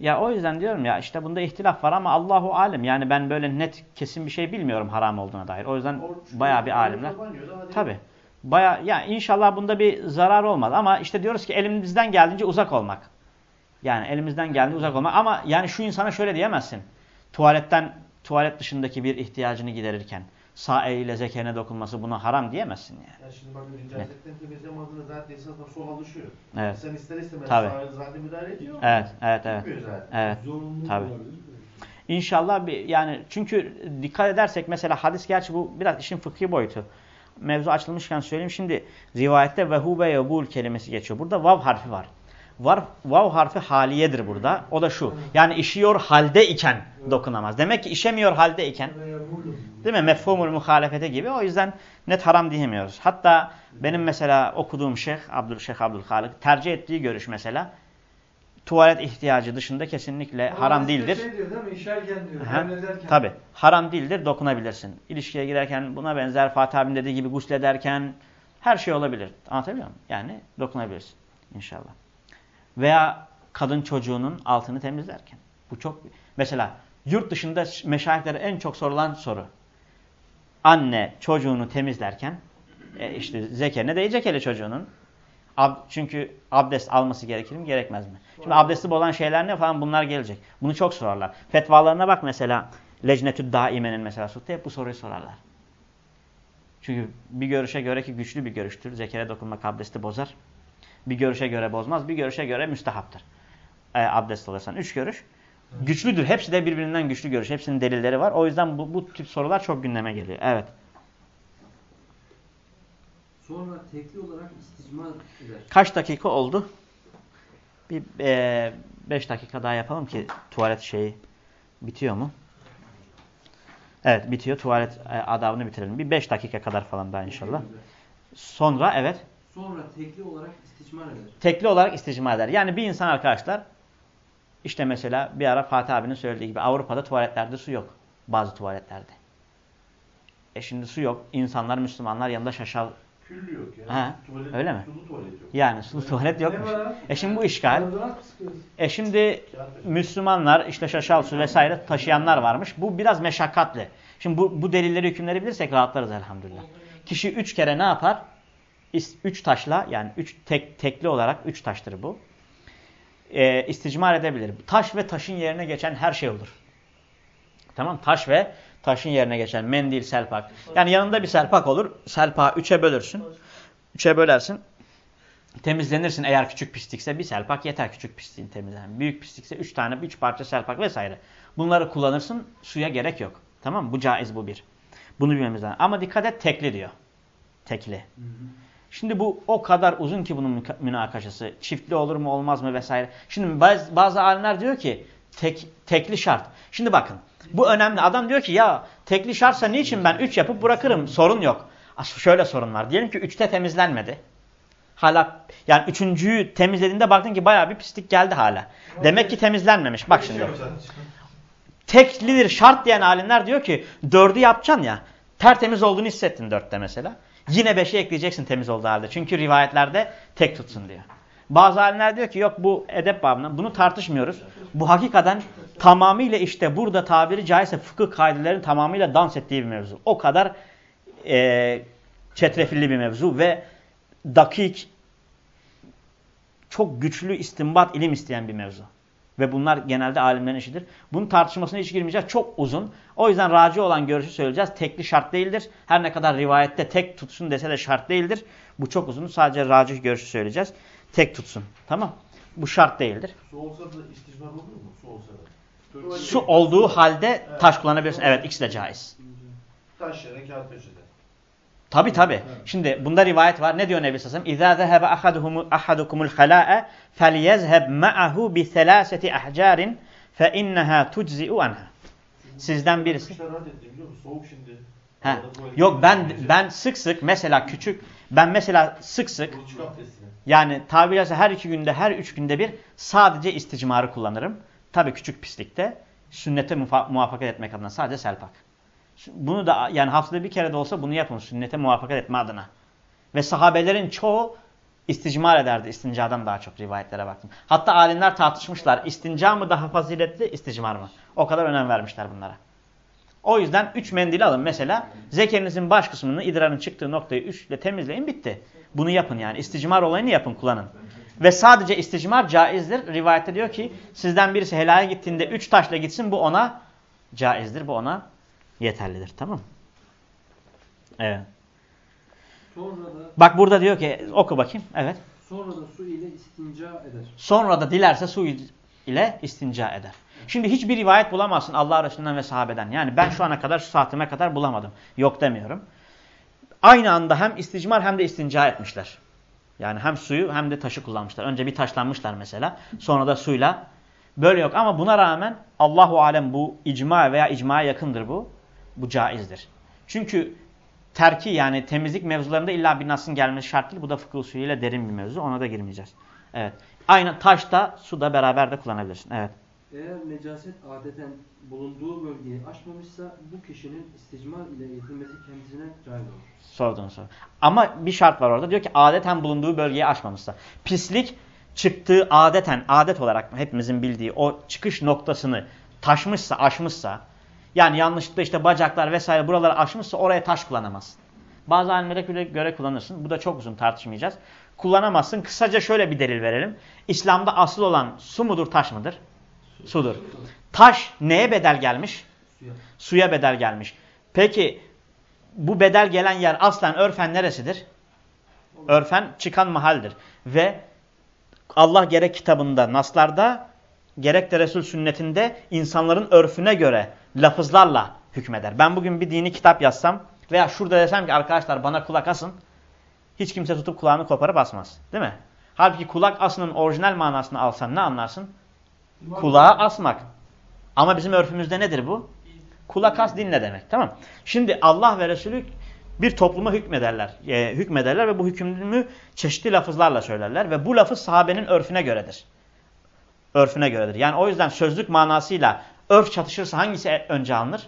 Ya o yüzden diyorum ya işte bunda ihtilaf var ama Allahu alem. Yani ben böyle net kesin bir şey bilmiyorum haram olduğuna dair. O yüzden Or- bayağı bir alimler. Tabi. Baya ya inşallah bunda bir zarar olmaz ama işte diyoruz ki elimizden geldiğince uzak olmak. Yani elimizden geldiğince uzak olmak ama yani şu insana şöyle diyemezsin. Tuvaletten tuvalet dışındaki bir ihtiyacını giderirken sağ eliyle zekerine dokunması buna haram diyemezsin yani. Ya şimdi bak nicasetten temizleme adına zaten insan sol alışıyor. Evet. Sen ister istemez Tabii. sağa zaten müdahale ediyor. Evet, evet, evet. Zaten. Evet. Zorunlu Tabii. olabilir. İnşallah bir yani çünkü dikkat edersek mesela hadis gerçi bu biraz işin fıkhi boyutu. Mevzu açılmışken söyleyeyim. Şimdi rivayette ve hu ve yebul kelimesi geçiyor. Burada vav harfi var. Var, vav harfi haliyedir burada. O da şu. Yani işiyor halde iken dokunamaz. Demek ki işemiyor halde iken. Değil mi? Mefhumul muhalefete gibi. O yüzden net haram diyemiyoruz. Hatta benim mesela okuduğum şeyh, Abdül Şeyh Abdülhalik tercih ettiği görüş mesela tuvalet ihtiyacı dışında kesinlikle Ama haram değildir. Şey diyor değil mi? İşerken diyor. Aha. Haram değildir, dokunabilirsin. İlişkiye girerken buna benzer Fatih abinin dediği gibi guslederken her şey olabilir. Anlatabiliyor muyum? Yani dokunabilirsin inşallah. Veya kadın çocuğunun altını temizlerken. Bu çok mesela yurt dışında meşayihlere en çok sorulan soru. Anne çocuğunu temizlerken e işte zekerine değecek hele çocuğunun. Ab, çünkü abdest alması gerekir mi gerekmez mi? Şimdi abdesti bozan şeyler ne falan bunlar gelecek. Bunu çok sorarlar. Fetvalarına bak mesela Lecnetü Daime'nin mesela sulta hep bu soruyu sorarlar. Çünkü bir görüşe göre ki güçlü bir görüştür. Zekere dokunmak abdesti bozar. Bir görüşe göre bozmaz. Bir görüşe göre müstehaptır. E, abdest alırsan. Üç görüş. Güçlüdür. Hepsi de birbirinden güçlü görüş. Hepsinin delilleri var. O yüzden bu, bu tip sorular çok gündeme geliyor. Evet. Sonra tekli olarak isticmar eder. Kaç dakika oldu? Bir 5 dakika daha yapalım ki tuvalet şeyi bitiyor mu? Evet bitiyor. Tuvalet e, adabını bitirelim. Bir 5 dakika kadar falan daha inşallah. Sonra evet. Sonra tekli olarak isticmar eder. Tekli olarak isticma eder. Yani bir insan arkadaşlar işte mesela bir ara Fatih abinin söylediği gibi Avrupa'da tuvaletlerde su yok. Bazı tuvaletlerde. E şimdi su yok. İnsanlar Müslümanlar yanında şaşal. Küllü yok ya. Ha, Tuvalet, öyle mi? Sulu tuvalet yok. Yani sulu tuvalet yokmuş. E şimdi bu işgal. E şimdi Müslümanlar işte şaşal su vesaire taşıyanlar varmış. Bu biraz meşakkatli. Şimdi bu, bu delilleri hükümleri bilirsek rahatlarız elhamdülillah. Kişi üç kere ne yapar? Üç taşla yani üç tek, tekli olarak üç taştır bu. E, isticmar edebilir. Taş ve taşın yerine geçen her şey olur. Tamam taş ve taşın yerine geçen mendil, selpak. Yani yanında bir selpak olur. Selpağı üçe bölürsün. Üçe bölersin. Temizlenirsin eğer küçük pislikse bir selpak yeter küçük pisliğin temizlen. Büyük pislikse üç tane, üç parça selpak vesaire. Bunları kullanırsın suya gerek yok. Tamam mı? Bu caiz bu bir. Bunu bilmemiz lazım. Ama dikkat et tekli diyor. Tekli. Şimdi bu o kadar uzun ki bunun münakaşası. Çiftli olur mu olmaz mı vesaire. Şimdi bazı, bazı alimler diyor ki tek, tekli şart. Şimdi bakın bu önemli. Adam diyor ki ya tekli şartsa niçin ben üç yapıp bırakırım sorun yok. Şöyle sorun var. Diyelim ki üçte temizlenmedi. Hala yani üçüncüyü temizlediğinde baktın ki bayağı bir pislik geldi hala. Demek ki temizlenmemiş. Bak şimdi. Teklidir şart diyen alimler diyor ki dördü yapacaksın ya. Tertemiz olduğunu hissettin dörtte mesela. Yine beşi ekleyeceksin temiz olduğu halde. Çünkü rivayetlerde tek tutsun diyor. Bazı alimler diyor ki yok bu edep babından bunu tartışmıyoruz. Bu hakikaten tamamıyla işte burada tabiri caizse fıkıh kaidelerin tamamıyla dans ettiği bir mevzu. O kadar e, çetrefilli bir mevzu ve dakik çok güçlü istinbat ilim isteyen bir mevzu. Ve bunlar genelde alimlerin işidir. Bunun tartışmasına hiç girmeyeceğiz. Çok uzun. O yüzden raci olan görüşü söyleyeceğiz. Tekli şart değildir. Her ne kadar rivayette tek tutsun dese de şart değildir. Bu çok uzun. Sadece raci görüşü söyleyeceğiz. Tek tutsun. Tamam. Bu şart değildir. Su olsa da isticmar olur mu? Su olsa da. Su olduğu halde taş kullanabilirsin. Evet ikisi de caiz. Taş yerine kağıt peçete. Tabi tabi. Şimdi bunda rivayet var. Ne diyor Nebi ahaduhumu- ahadukumul halâ'e felyezheb ma'ahu bi thelâseti ahcârin fe innehâ tuczi'u anha. Sizden birisi. Soğuk şimdi. Tuvalet Yok ben gidince ben sık sık mesela küçük ben mesela sık sık yani tabiri caizse her iki günde her üç günde bir sadece isticmarı kullanırım. Tabi küçük pislikte sünnete muvaffakat etmek adına sadece selpak. Bunu da yani haftada bir kere de olsa bunu yapın sünnete muvaffakat etme adına. Ve sahabelerin çoğu isticmar ederdi istincadan daha çok rivayetlere baktım. Hatta alimler tartışmışlar istinca mı daha faziletli isticmar mı? O kadar önem vermişler bunlara. O yüzden 3 mendil alın mesela. Zekerinizin baş kısmını idrarın çıktığı noktayı 3 ile temizleyin bitti. Bunu yapın yani. İsticmar olayını yapın kullanın. Ve sadece isticmar caizdir. Rivayette diyor ki sizden birisi helaya gittiğinde 3 taşla gitsin bu ona caizdir. Bu ona yeterlidir. Tamam Evet. Sonra da Bak burada diyor ki oku bakayım. Evet. sonra da su ile istinca eder. Sonra da dilerse su ile istinca eder. Şimdi hiçbir rivayet bulamazsın Allah Resulü'nden ve sahabeden. Yani ben şu ana kadar şu saatime kadar bulamadım. Yok demiyorum. Aynı anda hem isticmar hem de istinca etmişler. Yani hem suyu hem de taşı kullanmışlar. Önce bir taşlanmışlar mesela. Sonra da suyla. Böyle yok ama buna rağmen Allahu alem bu icma veya icmaya yakındır bu. Bu caizdir. Çünkü terki yani temizlik mevzularında illa bir nasın gelmesi şart değil. Bu da fıkıh usulüyle derin bir mevzu. Ona da girmeyeceğiz. Evet. Aynı taşta suda beraber de kullanabilirsin. Evet. Eğer necaset adeten bulunduğu bölgeyi aşmamışsa bu kişinin isticmar ile yetinmesi kendisine caiz olur. Sorduğun soru. Ama bir şart var orada. Diyor ki adeten bulunduğu bölgeyi aşmamışsa. Pislik çıktığı adeten, adet olarak hepimizin bildiği o çıkış noktasını taşmışsa, aşmışsa yani yanlışlıkla işte bacaklar vesaire buraları aşmışsa oraya taş kullanamazsın. Bazı alimlere göre, kullanırsın. Bu da çok uzun tartışmayacağız. Kullanamazsın. Kısaca şöyle bir delil verelim. İslam'da asıl olan su mudur taş mıdır? Sudur. Taş neye bedel gelmiş? Suya. Suya bedel gelmiş. Peki bu bedel gelen yer aslen örfen neresidir? Örfen çıkan mahaldir. Ve Allah gerek kitabında, naslarda gerek de Resul sünnetinde insanların örfüne göre lafızlarla hükmeder. Ben bugün bir dini kitap yazsam veya şurada desem ki arkadaşlar bana kulak asın. Hiç kimse tutup kulağını koparıp asmaz. Değil mi? Halbuki kulak asının orijinal manasını alsan ne anlarsın? Kulağa asmak. Ama bizim örfümüzde nedir bu? Kulak as dinle demek. Tamam Şimdi Allah ve Resulü bir topluma hükmederler. E, hükmederler ve bu hükmü çeşitli lafızlarla söylerler. Ve bu lafız sahabenin örfüne göredir. Örfüne göredir. Yani o yüzden sözlük manasıyla örf çatışırsa hangisi önce alınır?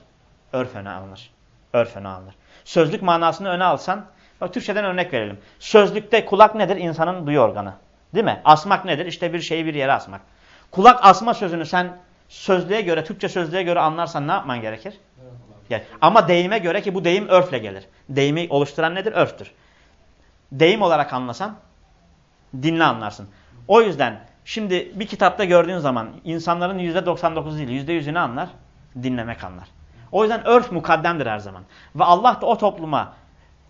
Örf öne alınır. Örf öne alınır. Sözlük manasını öne alsan, bak Türkçeden örnek verelim. Sözlükte kulak nedir? İnsanın duyu organı. Değil mi? Asmak nedir? İşte bir şeyi bir yere asmak. Kulak asma sözünü sen sözlüğe göre, Türkçe sözlüğe göre anlarsan ne yapman gerekir? Yani, ama deyime göre ki bu deyim örfle gelir. Deyimi oluşturan nedir? Örftür. Deyim olarak anlasan dinle anlarsın. O yüzden şimdi bir kitapta gördüğün zaman insanların %99 değil %100'ünü anlar, dinlemek anlar. O yüzden örf mukaddemdir her zaman. Ve Allah da o topluma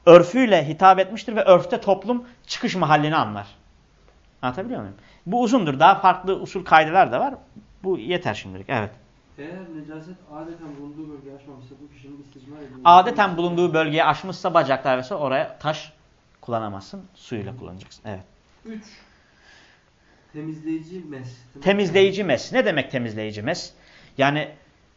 örfüyle hitap etmiştir ve örfte toplum çıkış mahallini anlar. Anlatabiliyor muyum? Bu uzundur. Daha farklı usul kaydeler de var. Bu yeter şimdilik. Evet. Eğer necaset adeten bulunduğu bölgeyi aşmamışsa bu kişinin isticmar edilmesi... Adeten bulunduğu bölgeye aşmışsa bacaklar vs. oraya taş kullanamazsın. Suyla kullanacaksın. Evet. 3. Temizleyici mes. Temizleyici mes. Ne demek temizleyici mes? Yani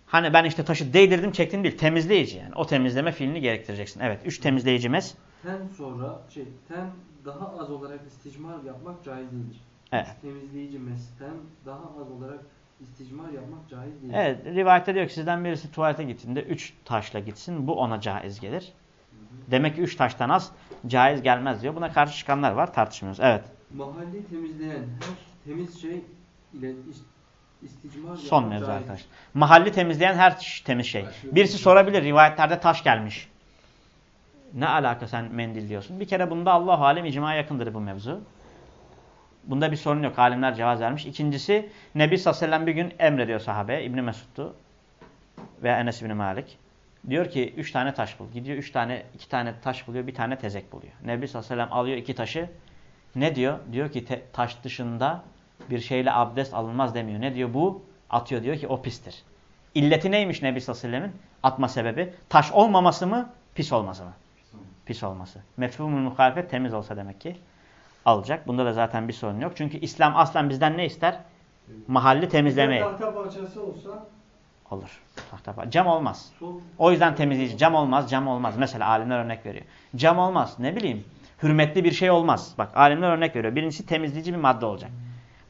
hani ben işte taşı değdirdim çektim değil. Temizleyici yani. O temizleme fiilini gerektireceksin. Evet. Üç temizleyici mes. Ten sonra şey ten daha az olarak isticmar yapmak caiz değildir. Evet. Temizleyici mesten daha az olarak isticmar yapmak caiz değil. Evet. Rivayette diyor ki sizden birisi tuvalete gittiğinde üç taşla gitsin. Bu ona caiz gelir. Demek ki üç taştan az caiz gelmez diyor. Buna karşı çıkanlar var. Tartışmıyoruz. Evet. Mahalleyi temizleyen her temiz şey ile is- isticmar Son mevzu caiz. arkadaşlar. Mahalli temizleyen her temiz şey. Birisi sorabilir rivayetlerde taş gelmiş. Ne alaka sen mendil diyorsun? Bir kere bunda Allah alem icmaya yakındır bu mevzu. Bunda bir sorun yok. Alimler cevaz vermiş. İkincisi Nebi sallallahu aleyhi ve sellem bir gün emrediyor sahabe. İbni Mesud'du veya Enes İbni Malik. Diyor ki üç tane taş bul. Gidiyor üç tane, iki tane taş buluyor, bir tane tezek buluyor. Nebi sallallahu aleyhi ve sellem alıyor iki taşı. Ne diyor? Diyor ki te- taş dışında bir şeyle abdest alınmaz demiyor. Ne diyor bu? Atıyor diyor ki o pistir. İlleti neymiş Nebi sallallahu aleyhi ve sellemin? Atma sebebi. Taş olmaması mı? Pis olması mı? Pis olması. Mefhumul muhalefet temiz olsa demek ki alacak. Bunda da zaten bir sorun yok. Çünkü İslam aslen bizden ne ister? Mahalli temizlemeyi. Tahta parçası olsa Olur. Tahta par- Cam olmaz. O yüzden temizleyici. Cam olmaz, cam olmaz. Mesela alimler örnek veriyor. Cam olmaz. Ne bileyim. Hürmetli bir şey olmaz. Bak alimler örnek veriyor. Birincisi temizleyici bir madde olacak.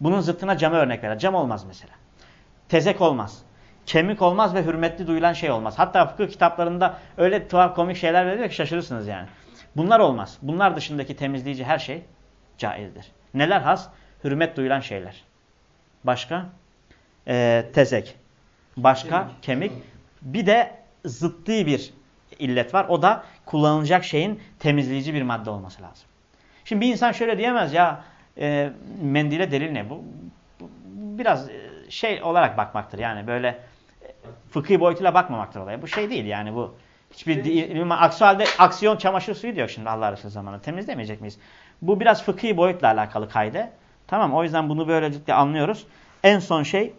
Bunun zıttına camı örnek verir. Cam olmaz mesela. Tezek olmaz. Kemik olmaz ve hürmetli duyulan şey olmaz. Hatta fıkıh kitaplarında öyle tuhaf komik şeyler veriyor ki şaşırırsınız yani. Bunlar olmaz. Bunlar dışındaki temizleyici her şey caizdir. Neler has? Hürmet duyulan şeyler. Başka? Ee, tezek. Başka? Kemik. Bir de zıttı bir illet var. O da kullanılacak şeyin temizleyici bir madde olması lazım. Şimdi bir insan şöyle diyemez ya e, mendile delil ne? Bu, bu biraz e, şey olarak bakmaktır. Yani böyle e, fıkhi boyutuyla bakmamaktır olaya. Bu şey değil yani bu. Hiçbir aksi halde aksiyon çamaşır suyu diyor şimdi Allah Resulü zamanında. Temizlemeyecek miyiz? Bu biraz fıkhi boyutla alakalı kaydı. Tamam o yüzden bunu böylelikle anlıyoruz. En son şey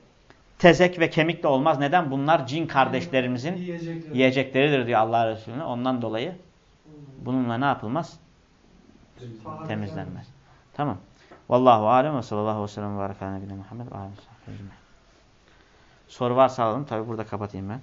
tezek ve kemik de olmaz. Neden? Bunlar cin kardeşlerimizin yiyecekler. yiyecekleridir diyor Allah Resulü. Ondan dolayı bununla ne yapılmaz? Temizlenmez. Tamam. Vallahu alem ve sallallahu aleyhi ve sellem ve nebine Muhammed ve aleyhi. Soru varsa alalım. Tabi burada kapatayım ben.